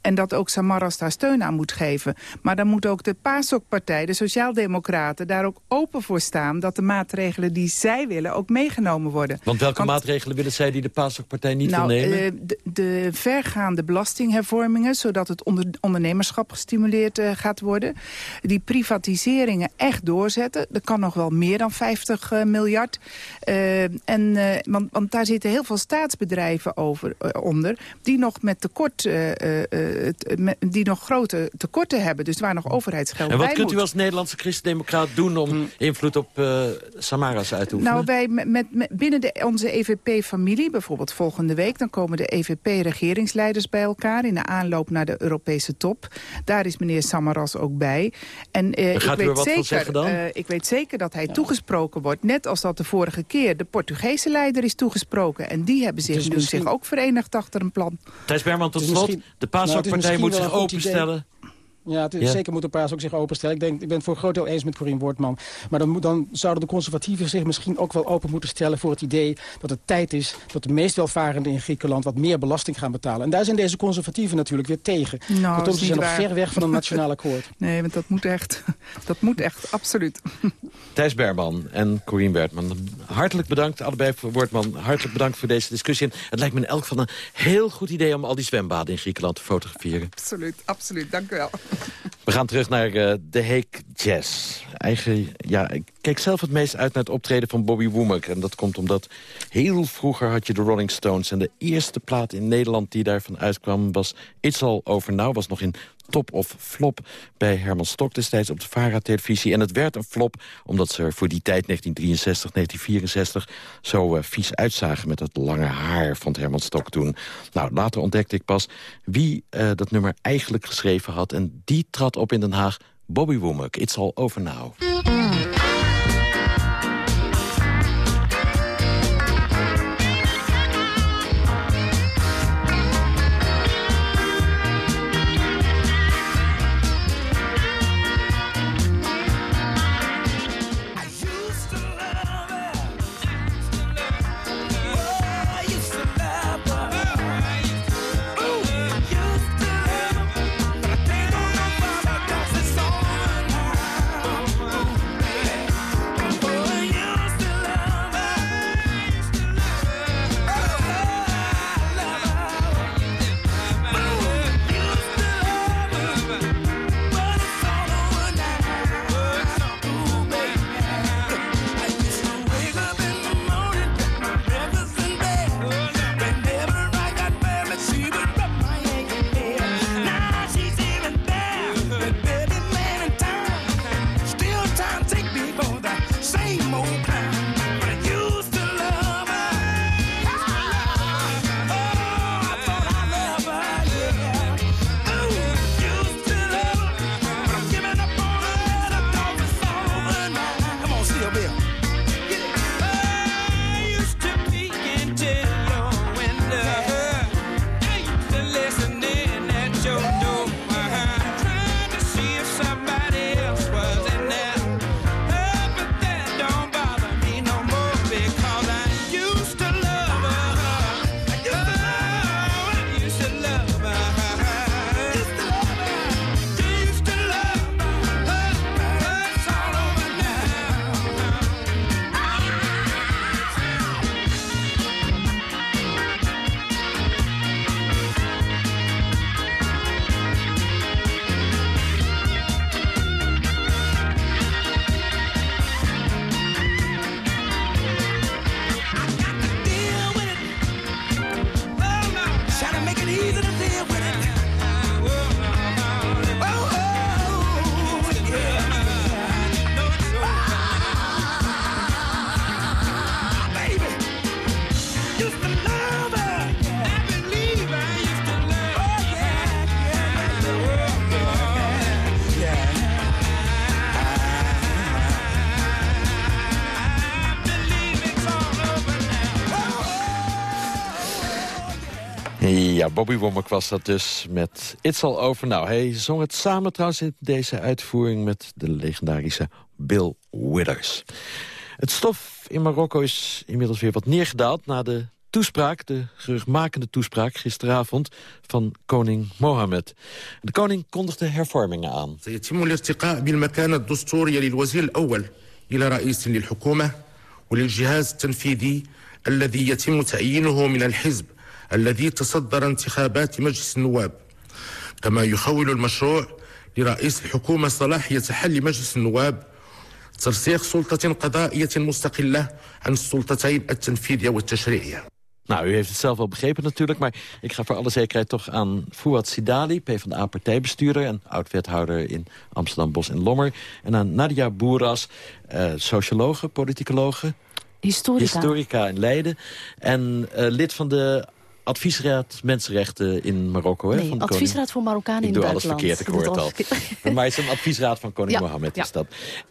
En dat ook Samaras daar steun aan moet geven. Maar dan moet ook de PASOK-partij, de Sociaaldemocraten... daar ook open voor staan dat de maatregelen die zij willen... ook meegenomen worden.
Want welke Want, maatregelen willen zij die de PASOK-partij niet nou, nemen?
Uh, de, de, vergaande belastinghervormingen... zodat het onder, ondernemerschap gestimuleerd uh, gaat worden. Die privatiseringen echt doorzetten. Dat kan nog wel meer dan 50 uh, miljard. en, want, want, daar zitten heel veel staatsbedrijven over, onder... die nog met tekort, met, die nog grote tekorten hebben. Dus waar nog overheidsgeld bij
En wat kunt u als Nederlandse christendemocraat doen... om hm. invloed op Samaras uit te oefenen?
Nou, wij met, met binnen de, onze EVP-familie, bijvoorbeeld volgens volgende week. Dan komen de EVP-regeringsleiders bij elkaar in de aanloop naar de Europese top. Daar is meneer Samaras ook bij. En uh, ik, weet zeker, uh, ik weet zeker dat hij toegesproken wordt. Net als dat de vorige keer de Portugese leider is toegesproken. En die hebben zich, nu zich ook verenigd achter een plan.
Thijs Berman, tot slot. De PASOK-partij nou, moet zich openstellen.
Ja, het is, zeker moet de paas ook zich openstellen. Ik, denk, ik ben het voor een groot deel eens met Corien Wortman. Maar dan, dan zouden de conservatieven zich misschien ook wel open moeten stellen... voor het idee dat het tijd is dat de meest welvarenden in Griekenland... wat meer belasting gaan betalen. En daar zijn deze conservatieven natuurlijk weer tegen. Nou, Kortom, ze zijn nog ver weg van een nationaal akkoord.
Nee, want dat moet echt. Dat moet echt, absoluut.
Thijs Berman en Corien Bertman, hartelijk bedankt. Allebei voor Wortman, hartelijk bedankt voor deze discussie. En het lijkt me in elk geval een heel goed idee... om al die zwembaden in Griekenland te fotograferen.
Absoluut, absoluut. Dank u wel.
We gaan terug naar uh, de Heek Jazz. Eigen, ja, ik keek zelf het meest uit naar het optreden van Bobby Womack. En dat komt omdat heel vroeger had je de Rolling Stones. En de eerste plaat in Nederland die daarvan uitkwam was It's All Over Now. Was nog in top of flop bij Herman Stok destijds op de VARA-televisie. En het werd een flop omdat ze er voor die tijd, 1963, 1964... zo uh, vies uitzagen met dat lange haar van Herman Stok toen. Nou, later ontdekte ik pas wie uh, dat nummer eigenlijk geschreven had. En die trad op in Den Haag, Bobby Womack. It's All Over Now. Bobby Womack was dat dus met It's All Over Now. Hij zong het samen trouwens in deze uitvoering met de legendarische Bill Withers. Het stof in Marokko is inmiddels weer wat neergedaald... na de toespraak, de geruchtmakende toespraak gisteravond van koning Mohammed. De koning kondigde hervormingen aan.
الذي يتم تعيينه من الحزب الذي تصدر انتخابات مجلس النواب كما يخول المشروع لرئيس الحكومة صلاحية حل مجلس النواب ترسيخ سلطة قضائية مستقلة عن السلطتين التنفيذية والتشريعية
Nou, u heeft het zelf wel begrepen natuurlijk, maar ik ga voor alle zekerheid toch aan Fouad Sidali, PvdA-partijbestuurder en oud-wethouder in Amsterdam, Bos en Lommer. En aan Nadia Boeras, uh, sociologe, politicologe.
Historica.
Historica in Leiden. En uh, lid van de adviesraad Mensenrechten in Marokko. Hè,
nee, van de adviesraad koning. voor Marokkanen in
Ik doe alles verkeerd, ik hoor het al. maar het is een adviesraad van koning Mohammed. Is dat.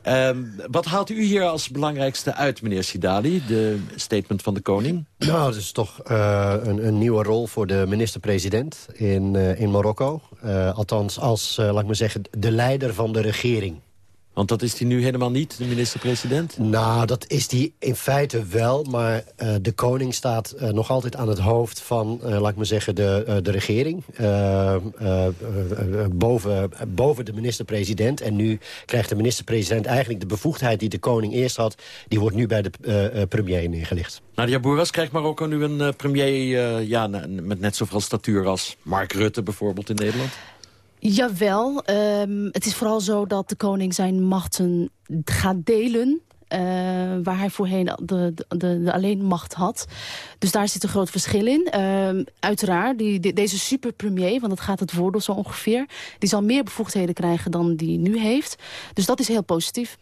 Um, wat haalt u hier als belangrijkste uit, meneer Sidali? De statement van de koning?
Nou, het is toch uh, een, een, nieuwe rol voor de minister-president in, uh, in Marokko. Uh, althans, als, laat ik maar zeggen, de leider van de regering.
Want dat is hij nu helemaal niet, de minister-president?
Nou, dat is hij in feite wel. Maar uh, de koning staat uh, nog altijd aan het hoofd van, uh, laat ik maar zeggen, de, de regering. boven, boven de minister-president. En nu krijgt de minister-president eigenlijk de bevoegdheid die de koning eerst had. Die wordt nu bij de premier neergelegd.
Nadia Boeras krijgt Marokko nu een premier ja, met net zoveel statuur als Mark Rutte bijvoorbeeld in Nederland?
Jawel, um, het is vooral zo dat de koning zijn machten gaat delen. waar hij voorheen de, de, de, alleenmacht had. Dus daar zit een groot verschil in. Ehm, uiteraard, die, deze superpremier, want dat gaat het worden zo ongeveer... die zal meer bevoegdheden krijgen dan die nu heeft. Dus dat is heel positief.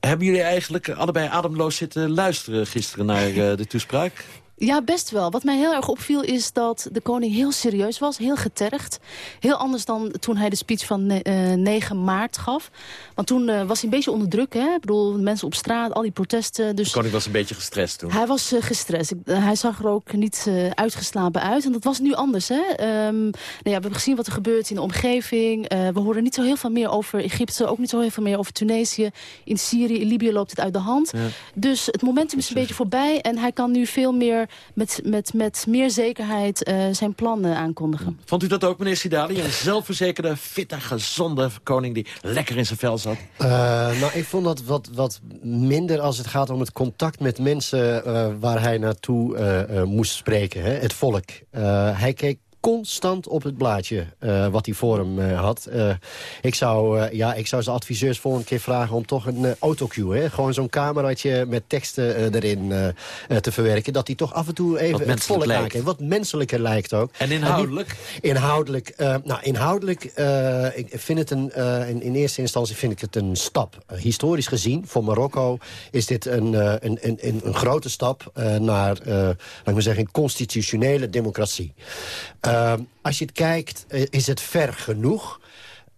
Hebben jullie eigenlijk allebei ademloos zitten luisteren gisteren naar de toespraak?
Ja, best wel. Wat mij heel erg opviel is dat de koning heel serieus was, heel getergd. Heel anders dan toen hij de speech van 9 eh, maart gaf. Want toen uh, was hij een beetje onder druk. Hè? Ik bedoel, mensen op straat, al die protesten. Dus
de koning was een beetje gestrest toen.
Hij was uh, gestrest. hij zag er ook niet uitgeslapen uit. En dat was nu anders. Hè? Um, nou ja, we hebben gezien wat er gebeurt in de omgeving. we horen niet zo heel veel meer over Egypte. Ook niet zo heel veel meer over Tunesië. In Syrië, in Libië loopt het uit de hand. Dus het momentum is een beetje voorbij. En hij kan nu veel meer met, met, met meer zekerheid uh, zijn plannen aankondigen.
Vond u dat ook, meneer Sidali? Een zelfverzekerde, fitte, gezonde koning die lekker in zijn vel zat? Uh,
nou, ik vond dat wat, wat minder als het gaat om het contact met mensen... Uh, waar hij naartoe moest spreken, hè? het volk. hij keek constant op het blaadje uh, wat hij voor hem uh, had. Uh, ik, zou, ja, ik zou zijn adviseurs volgende keer vragen om toch een autocue... Hè? gewoon zo'n cameraatje met teksten erin te verwerken... dat hij toch af en toe even het volle lijkt. Wat menselijker lijkt ook.
En inhoudelijk?
inhoudelijk, nou, inhoudelijk ik vind het een, in, in, eerste instantie vind ik het een stap. historisch gezien, voor Marokko is dit een, een, een, een, grote stap... naar, laat ik maar zeggen, een constitutionele democratie. Als je het kijkt, eh, is het ver genoeg.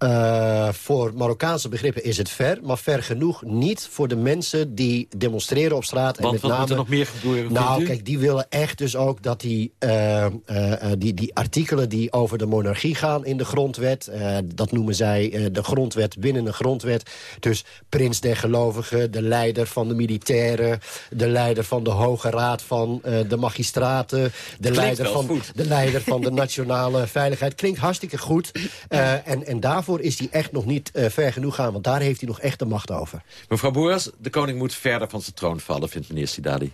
Uh, voor Marokkaanse begrippen is het ver, maar ver genoeg niet voor de mensen die demonstreren op straat.
Want en met wat name, moet er nog meer gebeuren?
Nou, kijk, die willen echt dus ook dat die, uh, uh, die, die artikelen die over de monarchie gaan in de grondwet, dat noemen zij de grondwet binnen een grondwet. Dus prins der gelovigen, de leider van de militairen, de leider van de Hoge Raad van de magistraten, de leider, van, de leider van de nationale veiligheid. Klinkt hartstikke goed. en, en daarvoor is hij echt nog niet uh, ver genoeg gaan. Want daar heeft hij nog echt de macht over.
Mevrouw Boeras, de koning moet verder van zijn troon vallen, vindt meneer Sidali.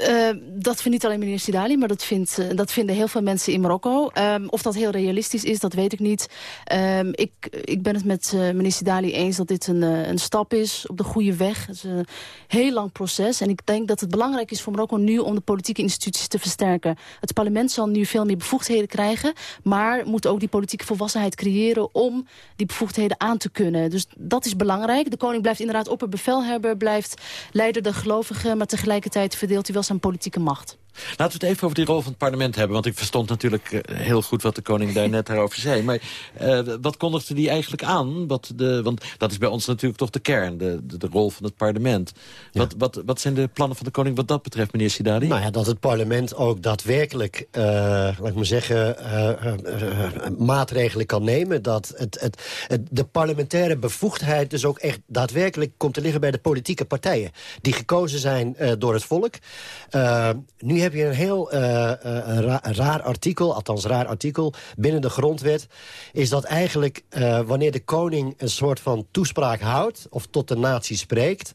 Uh, dat vindt niet alleen meneer Sidali, maar dat, vindt, uh, dat vinden heel veel mensen in Marokko. Um, of dat heel realistisch is, dat weet ik niet. Um, ik, ik ben het met uh, meneer Sidali eens dat dit een, een stap is op de goede weg. Het is een heel lang proces. En ik denk dat het belangrijk is voor Marokko nu om de politieke instituties te versterken. Het parlement zal nu veel meer bevoegdheden krijgen, maar moet ook die politieke volwassenheid creëren om die bevoegdheden aan te kunnen. Dus dat is belangrijk. De koning blijft inderdaad opperbevelhebber, blijft leider der gelovigen, maar tegelijkertijd verdeelt hij wel zijn politieke macht.
Laten we het even over die rol van het parlement hebben. Want ik verstond natuurlijk eh, heel goed wat de koning daar net daarover zei. Maar uh, wat kondigde die eigenlijk aan? Wat de, want dat is bij ons natuurlijk toch de kern, de, de, de rol van het parlement. Wat, wat, wat zijn de plannen van de koning wat dat betreft, meneer Sidari?
Nou ja, dat het parlement ook daadwerkelijk, uh, laat ik maar zeggen, maatregelen kan nemen. Dat het, het, het, de parlementaire bevoegdheid dus ook echt daadwerkelijk komt te liggen bij de politieke partijen. Die gekozen zijn door het volk. nu heb je een heel uh, raar artikel, althans raar artikel, binnen de grondwet. Is dat eigenlijk uh, wanneer de koning een soort van toespraak houdt, of tot de natie spreekt,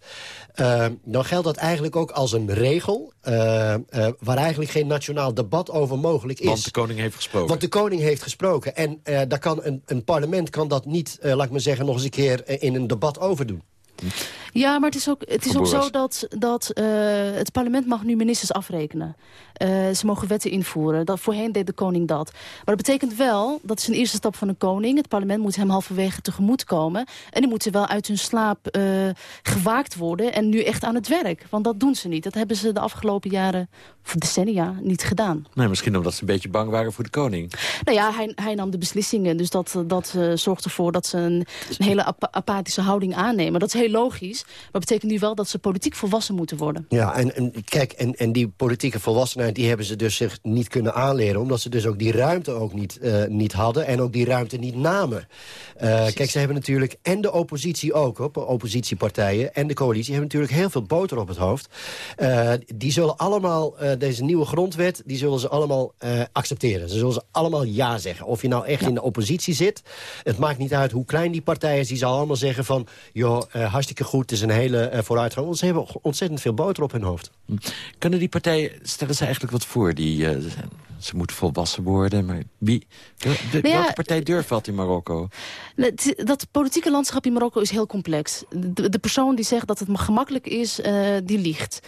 dan geldt dat eigenlijk ook als een regel, waar eigenlijk geen nationaal debat over mogelijk is.
Want de koning heeft gesproken.
Want de koning heeft gesproken. En daar kan een, een parlement kan dat niet, laat ik maar zeggen, nog eens een keer in een debat overdoen.
Ja, maar het is ook, het is ook zo dat, dat uh, het parlement mag nu ministers afrekenen. Uh, ze mogen wetten invoeren. Dat, voorheen deed de koning dat. Maar dat betekent wel, dat is een eerste stap van de koning. Het parlement moet hem halverwege tegemoet komen. En die moeten wel uit hun slaap uh, gewaakt worden. En nu echt aan het werk. Want dat doen ze niet. Dat hebben ze de afgelopen jaren, of decennia, niet gedaan.
Nee, misschien omdat ze een beetje bang waren voor de koning.
Nou ja, hij, hij nam de beslissingen. Dus dat, dat zorgt ervoor dat ze een, een hele ap apathische houding aannemen. Dat is heel logisch. Maar betekent nu wel dat ze politiek volwassen moeten worden.
Ja, en, en kijk, en, en die politieke volwassenheid... die hebben ze dus zich niet kunnen aanleren... omdat ze dus ook die ruimte ook niet, uh, niet hadden... en ook die ruimte niet namen. Uh, kijk, ze hebben natuurlijk... en de oppositie ook, op oppositiepartijen... en de coalitie hebben natuurlijk heel veel boter op het hoofd. Uh, die zullen allemaal, deze nieuwe grondwet... die zullen ze allemaal accepteren. Ze zullen ze allemaal ja zeggen. Of je nou echt in de oppositie zit... het maakt niet uit hoe klein die partij is... die zal allemaal zeggen van... joh, hartstikke goed het is een hele uh, vooruitgang. Want ze hebben ontzettend veel boter op hun hoofd.
Kunnen die partijen, stellen ze eigenlijk wat voor, die uh, ze moeten volwassen worden. Maar wie, nou welke partij durft wat in Marokko?
Dat politieke landschap in Marokko is heel complex. De, de persoon die zegt dat het gemakkelijk is, uh, die liegt.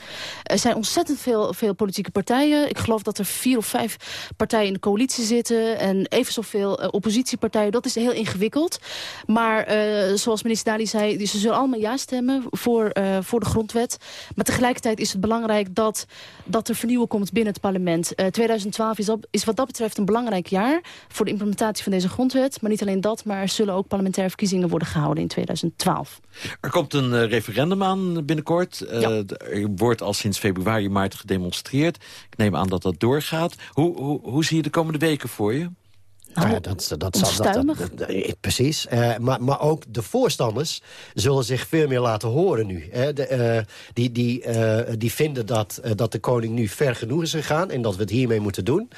Er zijn ontzettend veel, veel politieke partijen. Ik geloof dat er vier of vijf partijen in de coalitie zitten... en even zoveel uh, oppositiepartijen. Dat is heel ingewikkeld. Maar uh, zoals minister Dali zei, ze zullen allemaal ja stemmen voor, voor de grondwet. Maar tegelijkertijd is het belangrijk dat, dat er vernieuwen komt binnen het parlement. 2012 is, op, is wat dat betreft een belangrijk jaar... voor de implementatie van deze grondwet. Maar niet alleen dat, maar er zullen ook parlementaire verkiezingen worden gehouden in 2012.
Er komt een uh, referendum aan binnenkort. Uh, Er wordt al sinds februari, maart gedemonstreerd. Ik neem aan dat dat doorgaat. Hoe, hoe, hoe zie je de komende weken voor je?
Nou, ja, dat, dat, zal, dat, precies. Uh, maar, maar ook de voorstanders zullen zich veel meer laten horen nu. Hè. De, uh, die, die, uh, die vinden dat, dat de koning nu ver genoeg is gegaan... en dat we het hiermee moeten doen,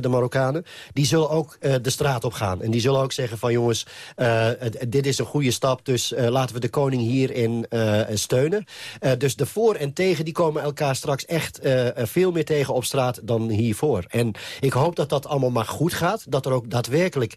de Marokkanen. Die zullen ook de straat op gaan. En die zullen ook zeggen van jongens, dit is een goede stap... dus laten we de koning hierin steunen. dus de voor en tegen die komen elkaar straks echt veel meer tegen op straat dan hiervoor. En ik hoop dat dat allemaal maar goed gaat. Dat er ook daadwerkelijk,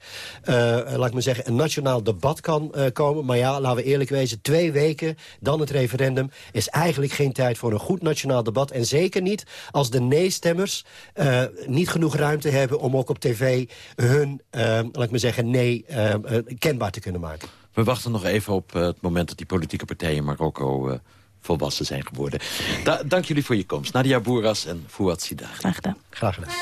uh, laat ik maar zeggen, een nationaal debat kan uh, komen. Maar ja, laten we eerlijk wezen, twee weken, dan het referendum... is eigenlijk geen tijd voor een goed nationaal debat. En zeker niet als de nee-stemmers uh, niet genoeg ruimte hebben... om ook op tv hun, laat ik maar zeggen, nee kenbaar te kunnen maken.
We wachten nog even op het moment dat die politieke partijen in Marokko volwassen zijn geworden. Da dank jullie voor je komst. Nadia Boeras en Fouad Sida.
Graag gedaan.
Graag gedaan.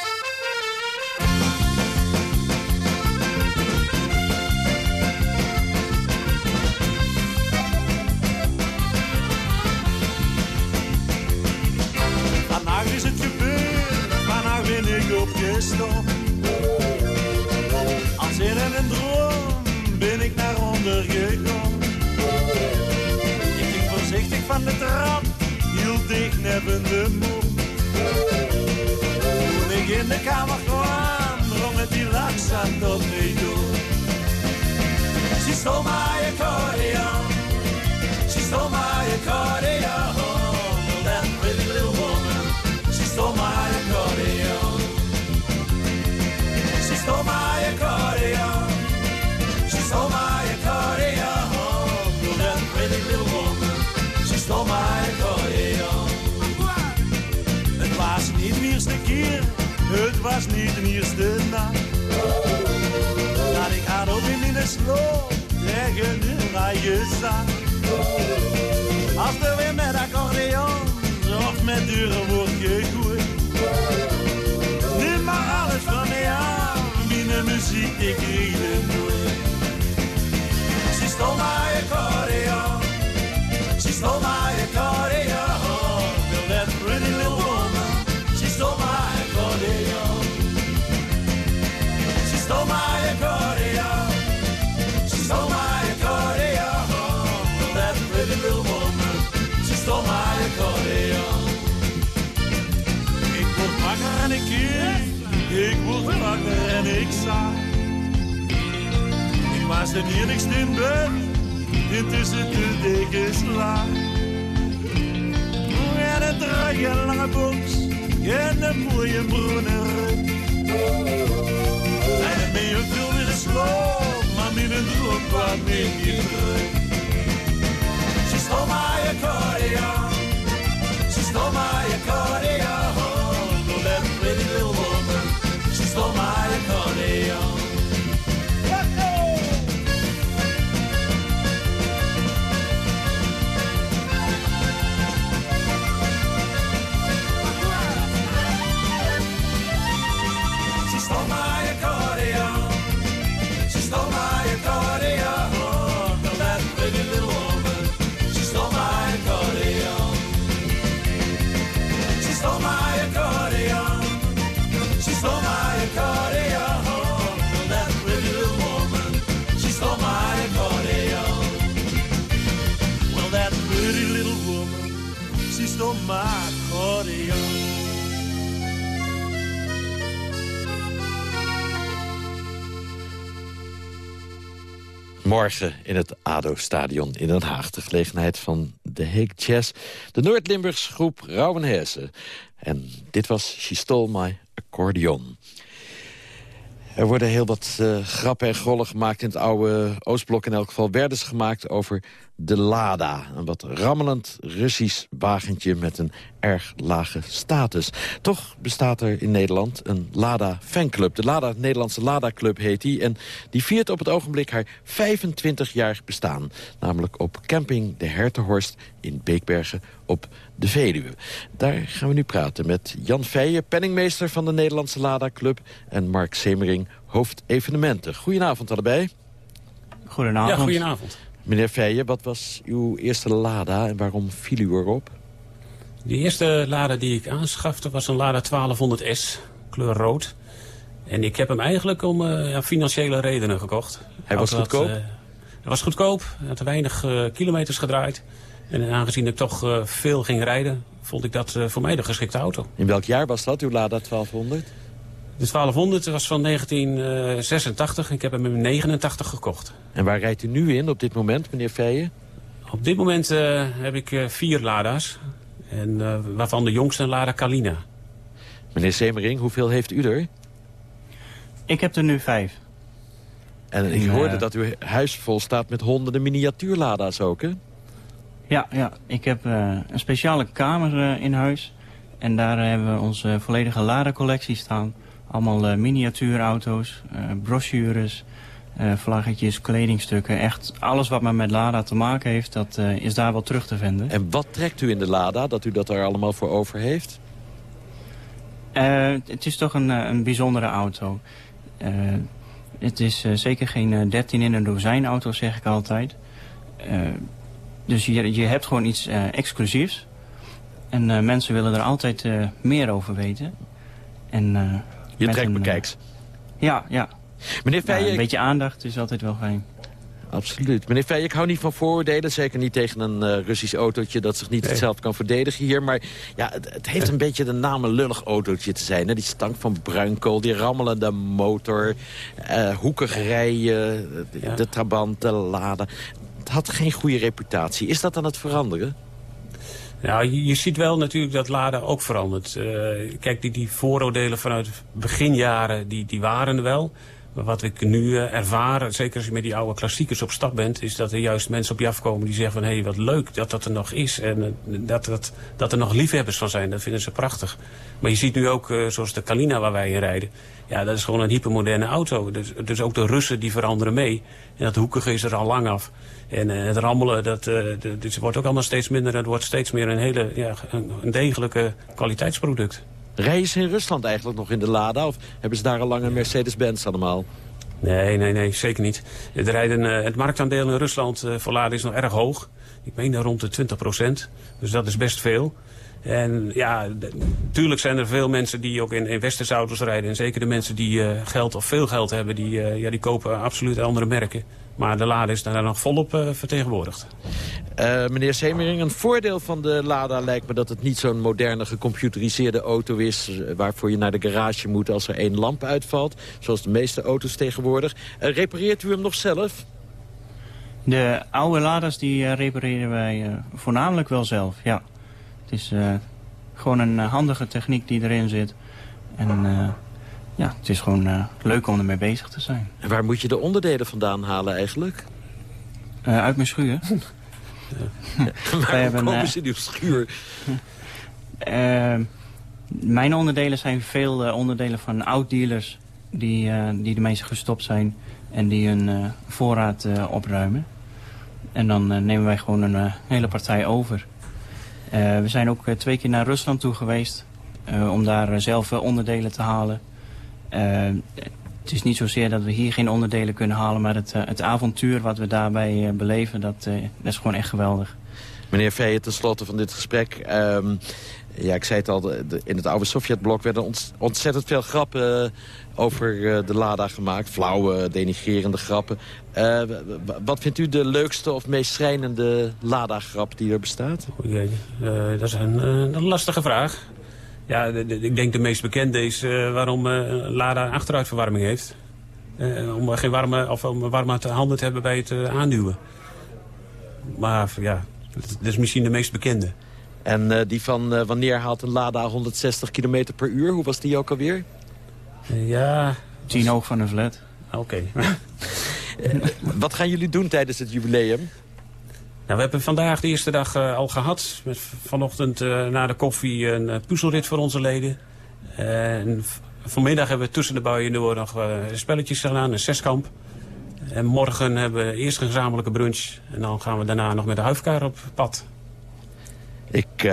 Als in een droom ben ik naar onder gekomen. Ik ging voorzichtig van de trap, hield dicht neven de mond. Toen ik in de kamer kwam, drong het die langzaam tot me door. She stole my accordion, she stole my accordion. That pretty little woman, she stole my Het was niet de eerste nacht. Dat ik haar op in de sloot tegen hun eigen zak. Als er weer met accordeon of met deuren wordt gegooid. Neem maar alles van mij aan de muziek, ik riede nooit. She stole my accordion, she stole my accordion. Wakker en ik sta. Ik was de enigst in bed, intussen de dekens laag. En een draaie lange en een mooie bruine rug. En met je viel weer sloop, maar min een droom kwam in je terug. She stole my accordion, she stole my accordion. She stole my accordion.
Morgen in het ADO-stadion in Den Haag. De gelegenheid van de Hague Jazz. De Noord-Limburgs groep Rauwenheersen. En dit was She Stole My Accordion. Er worden heel wat uh, grappen en grollen gemaakt in het oude Oostblok. In elk geval werden ze gemaakt over de Lada. Een wat rammelend Russisch wagentje met een erg lage status. Toch bestaat er in Nederland een Lada fanclub. De Lada, Nederlandse Lada Club heet die. En die viert op het ogenblik haar 25-jarig bestaan. Namelijk op camping De Hertenhorst in Beekbergen op de Veluwe. Daar gaan we nu praten met Jan Feijen, penningmeester van de Nederlandse Lada Club... en Mark Semering, hoofdevenementen. Goedenavond allebei.
Goedenavond. Ja, goedenavond.
Meneer Feijen, wat was uw eerste Lada en waarom viel u erop?
De eerste Lada die ik aanschafte was een Lada 1200S, kleur rood. En ik heb hem eigenlijk om uh, ja, financiële redenen gekocht.
Hij was goedkoop? Uh,
hij was goedkoop, hij had weinig uh, kilometers gedraaid. En aangezien ik toch veel ging rijden, vond ik dat voor mij de geschikte auto.
In welk jaar was dat, uw Lada 1200?
De 1200 was van 1986. Ik heb hem in 89 gekocht.
En waar rijdt u nu in op dit moment, meneer Feijen?
Op dit moment uh, heb ik uh, vier Lada's. En, uh, waarvan de jongste een Lada Kalina.
Meneer Semering, hoeveel heeft u er?
Ik heb er nu vijf.
En ik hoorde dat uw huis vol staat met honderden miniatuurlada's ook, hè?
Ja, ja. ik heb een speciale kamer in huis. En daar hebben we onze volledige Lada-collectie staan. Allemaal uh, miniatuurauto's, brochures, vlaggetjes, kledingstukken. Echt alles wat maar met Lada te maken heeft, dat is daar wel terug te vinden.
En wat trekt u in de Lada, dat u dat er allemaal voor over heeft?
het is toch een, een bijzondere auto. het is zeker geen 13 in een dozijn auto, zeg ik altijd. Dus je, je hebt gewoon iets exclusiefs. En mensen willen er altijd meer over weten. En
je trekt eh, bekijks.
Ja, ja.
Meneer Feijek...
een beetje aandacht is altijd wel fijn.
Absoluut. Meneer Feij, ik hou niet van vooroordelen. Zeker niet tegen een uh, Russisch autootje dat zich niet nee. zelf kan verdedigen hier. Maar ja, het, het heeft een beetje de naam een lullig autootje te zijn. Hè? Die stank van bruinkool, die rammelende motor, uh, hoekig rijden, de, de trabant, de laden. Het had geen goede reputatie. Is dat aan het veranderen?
Ja, je, ziet wel natuurlijk dat Lada ook verandert. Uh, kijk, die, die vooroordelen vanuit beginjaren, die, die waren er wel. Maar wat ik nu uh, ervaar, zeker als je met die oude klassiekers op stap bent... is dat er juist mensen op je afkomen die zeggen van... hé, hey, wat leuk dat dat er nog is en uh, dat, dat, dat er nog liefhebbers van zijn. Dat vinden ze prachtig. Maar je ziet nu ook, zoals de Kalina waar wij in rijden... ja, dat is gewoon een hypermoderne auto. Dus, dus ook de Russen die veranderen mee. En dat hoekige is er al lang af. En uh, het rammelen, dat, uh, de, dus wordt ook allemaal steeds minder. Het wordt steeds meer een hele ja, een, degelijke kwaliteitsproduct.
Rijden ze in Rusland eigenlijk nog in de Lada? Of hebben ze daar al lang een Mercedes-Benz allemaal?
Nee, nee, nee, zeker niet. Het, rijden, uh, het marktaandeel in Rusland voor Lada is nog erg hoog. Ik meen rond de 20 procent. Dus dat is best veel. En ja, natuurlijk zijn er veel mensen die ook in, in westerse auto's rijden. En zeker de mensen die uh, geld of veel geld hebben, die, uh, ja, die kopen absoluut andere merken. Maar de Lada is daar nog volop uh, vertegenwoordigd.
meneer Semering, een voordeel van de Lada lijkt me dat het niet zo'n moderne gecomputeriseerde auto is... waarvoor je naar de garage moet als er één lamp uitvalt. Zoals de meeste auto's tegenwoordig. repareert u hem nog zelf?
De oude Lada's die repareren wij voornamelijk wel zelf, ja is uh, gewoon een handige techniek die erin zit. En uh, ja, het is gewoon leuk om ermee bezig te zijn.
En waar moet je de onderdelen vandaan halen eigenlijk?
uit mijn schuur.
Waarom komen ze in uw schuur?
mijn onderdelen zijn veel onderdelen van oud-dealers... Die, die ermee gestopt zijn en die hun voorraad opruimen. En dan nemen wij gewoon een hele partij over. We zijn ook twee keer naar Rusland toe geweest om daar zelf onderdelen te halen. Het is niet zozeer dat we hier geen onderdelen kunnen halen, maar het, het avontuur wat we daarbij beleven, dat, dat, is gewoon echt geweldig.
Meneer Veijen, tenslotte van dit gesprek. Um, ja, ik zei het al, de, in het oude Sovjetblok werden ontzettend veel grappen over uh, de Lada gemaakt. Flauwe, denigrerende grappen. Uh, wat vindt u de leukste of meest schrijnende Lada-grap die er bestaat?
Uh, dat is een, een, lastige vraag. Ja, de, de, ik denk de meest bekende is waarom Lada achteruitverwarming heeft. om geen warme, of om warme handen te hebben bij het aanduwen. Maar ja, dat is misschien de meest bekende.
En die van wanneer haalt een Lada 160 km per uur? Hoe was die ook alweer?
Ja,
Tien oog van een flat.
Oké.
Wat gaan jullie doen tijdens het jubileum?
Nou, we hebben vandaag de eerste dag uh, al gehad. Met vanochtend uh, na de koffie een uh, puzzelrit voor onze leden. en vanmiddag hebben we tussen de buien door nog spelletjes gedaan, een zeskamp. En morgen hebben we eerst een gezamenlijke brunch. En dan gaan we daarna nog met de huifkaar op pad.
Ik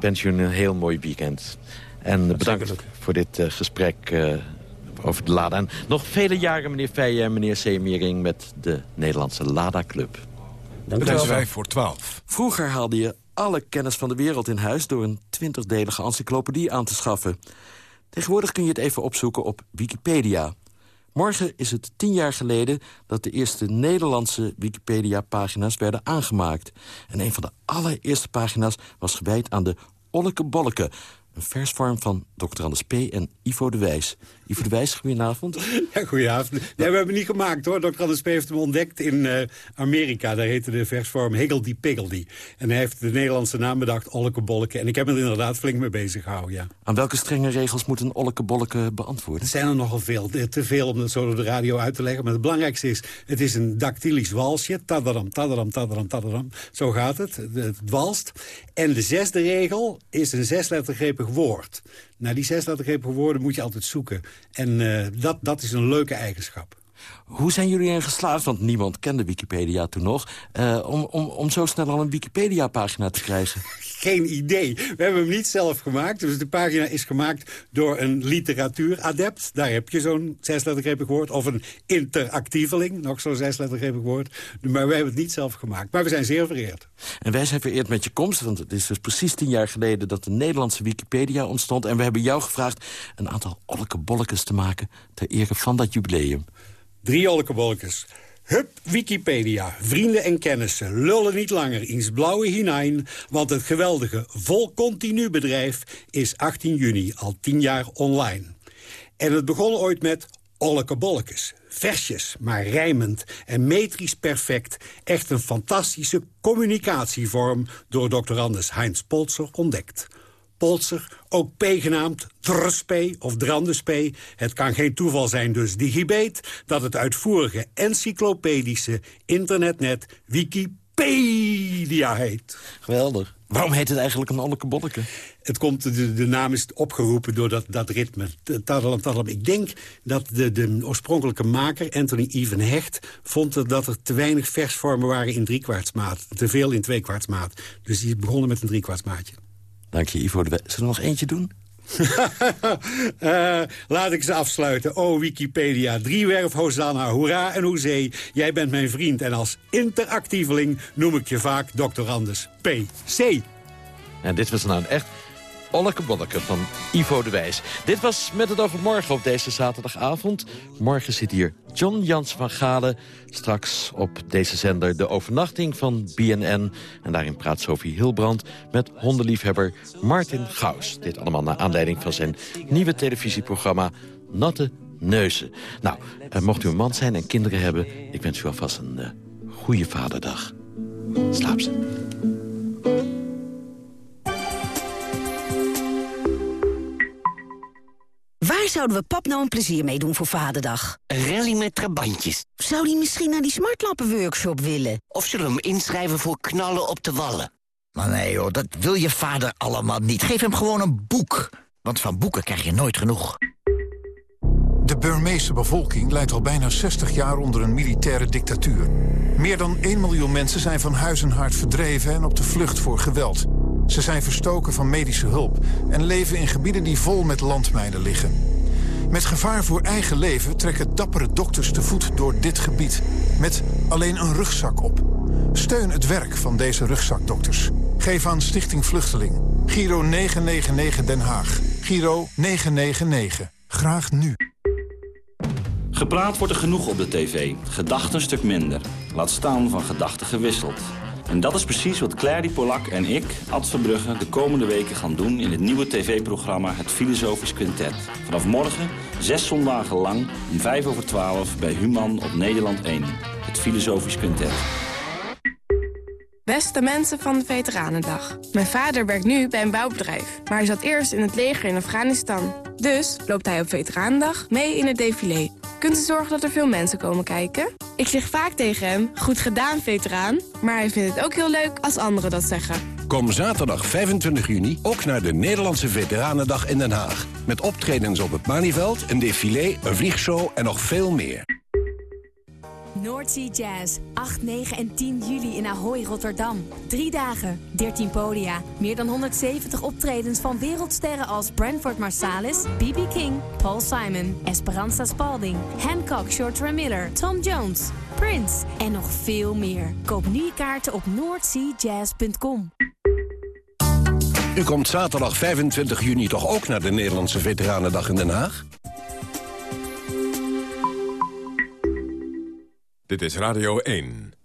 wens jullie een heel mooi weekend. En bedankt voor dit gesprek over de Lada. En nog vele jaren, meneer Feijen en meneer Seemering... met de Nederlandse Lada Club.
Dank u wel. vijf voor twaalf.
Vroeger haalde je alle kennis van de wereld in huis... door een twintigdelige encyclopedie aan te schaffen. Tegenwoordig kun je het even opzoeken op Wikipedia. Morgen is het tien jaar geleden dat de eerste Nederlandse Wikipedia-pagina's werden aangemaakt. En een van de allereerste pagina's was gewijd aan de Olleke Bolleke... Een versvorm van Dr. Anders P. en Ivo de Wijs. Ivo de Wijs, goedenavond.
Ja, goedenavond. Nee, we hebben niet gemaakt hoor. Dr. Anders P. heeft hem ontdekt in uh, Amerika. Daar heette de versvorm Higgledy Piggledy. En hij heeft de Nederlandse naam bedacht, Olleke Bolleke. En ik heb er inderdaad flink mee bezig gehouden, ja.
Aan welke strenge regels moet een Olleke Bolleke beantwoorden?
Er zijn er nogal veel. Te veel om dat zo op de radio uit te leggen. Maar het belangrijkste is, het is een dactylisch walsje. Tadadam, tadadam, tadadam, tadadam. Zo gaat het. Het walst. En de zesde regel is een zeslettergrepig woord. Naar die zeslettergrepige woorden moet je altijd zoeken. En uh, dat, dat is een leuke eigenschap.
Hoe zijn jullie erin geslaagd, want niemand kende Wikipedia toen nog... Uh, om, om, om zo snel al een Wikipedia-pagina te krijgen?
Geen idee. We hebben hem niet zelf gemaakt. Dus de pagina is gemaakt door een literatuuradept. Daar heb je zo'n zeslettergrepig woord. Of een interactieveling, nog zo'n zeslettergrepig woord. Maar wij hebben het niet zelf gemaakt. Maar we zijn zeer vereerd.
En wij zijn vereerd met je komst. Want het is dus precies tien jaar geleden dat de Nederlandse Wikipedia ontstond. En we hebben jou gevraagd een aantal olleke bollekes te maken... ter ere van dat jubileum.
Drie olkebolkes. Hup, Wikipedia, vrienden en kennissen, lullen niet langer eens blauwe hinein... want het geweldige vol continu bedrijf is 18 juni al 10 jaar online. En het begon ooit met olkebolkes, versjes, maar rijmend en metrisch perfect. Echt een fantastische communicatievorm door Dr. Anders Heinz Polzer ontdekt. Polzer, ook P genaamd, of Drandesp. Het kan geen toeval zijn dus digibeet... dat het uitvoerige encyclopedische internetnet Wikipedia heet.
Geweldig. Waarom heet het eigenlijk een Anneke Bolleke?
Het komt, de, de naam is opgeroepen door dat, dat ritme. Tadalam, tadalam. Ik denk dat de, de oorspronkelijke maker, Anthony Even Hecht... vond dat er te weinig versvormen waren in driekwartsmaat. Te veel in tweekwartsmaat. Dus die begonnen met een driekwartsmaatje.
Dank je, Ivo. Zullen we nog eentje doen?
uh, laat ik ze afsluiten. Oh, Wikipedia. Driewerf, Hosanna, hoera en hoezee. Jij bent mijn vriend en als interactieveling noem ik je vaak Dr. Anders. P.C.
En dit was nou een echt Olleke Bolleke van Ivo de Wijs. Dit was Met het Over Morgen op deze zaterdagavond. Morgen zit hier John Jans van Galen. Straks op deze zender de overnachting van BNN. En daarin praat Sophie Hilbrand met hondenliefhebber Martin Gaus. Dit allemaal naar aanleiding van zijn nieuwe televisieprogramma Natte Neuzen. Nou, uh, mocht u een man zijn en kinderen hebben... ik wens u alvast een uh, goede vaderdag. Slaap ze.
Waar zouden we pap nou een plezier mee doen voor Vaderdag?
Een rally met trabantjes.
Zou hij misschien naar die smartlampen-workshop willen?
Of zullen we hem inschrijven voor knallen op de wallen?
Maar nee hoor, dat wil je vader allemaal niet. Geef hem gewoon een boek. Want van boeken krijg je nooit genoeg.
De Burmeese bevolking leidt al bijna 60 jaar onder een militaire dictatuur. Meer dan 1 miljoen mensen zijn van huis en hart verdreven en op de vlucht voor geweld. Ze zijn verstoken van medische hulp en leven in gebieden die vol met landmijnen liggen. Met gevaar voor eigen leven trekken dappere dokters te voet door dit gebied. Met alleen een rugzak op. Steun het werk van deze rugzakdokters. Geef aan Stichting Vluchteling. Giro 999 Den Haag. Giro 999. Graag nu.
Gepraat wordt er genoeg op de tv. Gedachten een stuk minder. Laat staan van gedachten gewisseld. En dat is precies wat Clary Polak en ik, Ad Verbrugge, de komende weken gaan doen in het nieuwe tv-programma Het Filosofisch Quintet. Vanaf morgen, zes zondagen lang, om vijf over twaalf bij Human op Nederland 1. Het Filosofisch Quintet.
Beste mensen van de Veteranendag. Mijn vader werkt nu bij een bouwbedrijf, maar hij zat eerst in het leger in Afghanistan. Dus loopt hij op Veteranendag mee in het défilé. Kunt u zorgen dat er veel mensen komen kijken? Ik zeg vaak tegen hem, goed gedaan veteraan. Maar hij vindt het ook heel leuk als anderen dat zeggen.
Kom zaterdag 25 juni ook naar de Nederlandse Veteranendag in Den Haag. Met optredens op het Malieveld, een défilé, een vliegshow en nog veel meer.
Noordsea Jazz, 8, 9 en 10 juli in Ahoy, Rotterdam. Drie dagen, 13 podia, meer dan 170 optredens van wereldsterren als Branford Marsalis, B.B. King, Paul Simon, Esperanza Spalding, Hancock, Shorter Miller, Tom Jones, Prince en nog veel meer. Koop nu kaarten op noordseajazz.com.
U komt zaterdag 25 juni toch ook naar de Nederlandse Veteranendag in Den Haag?
Dit is Radio 1.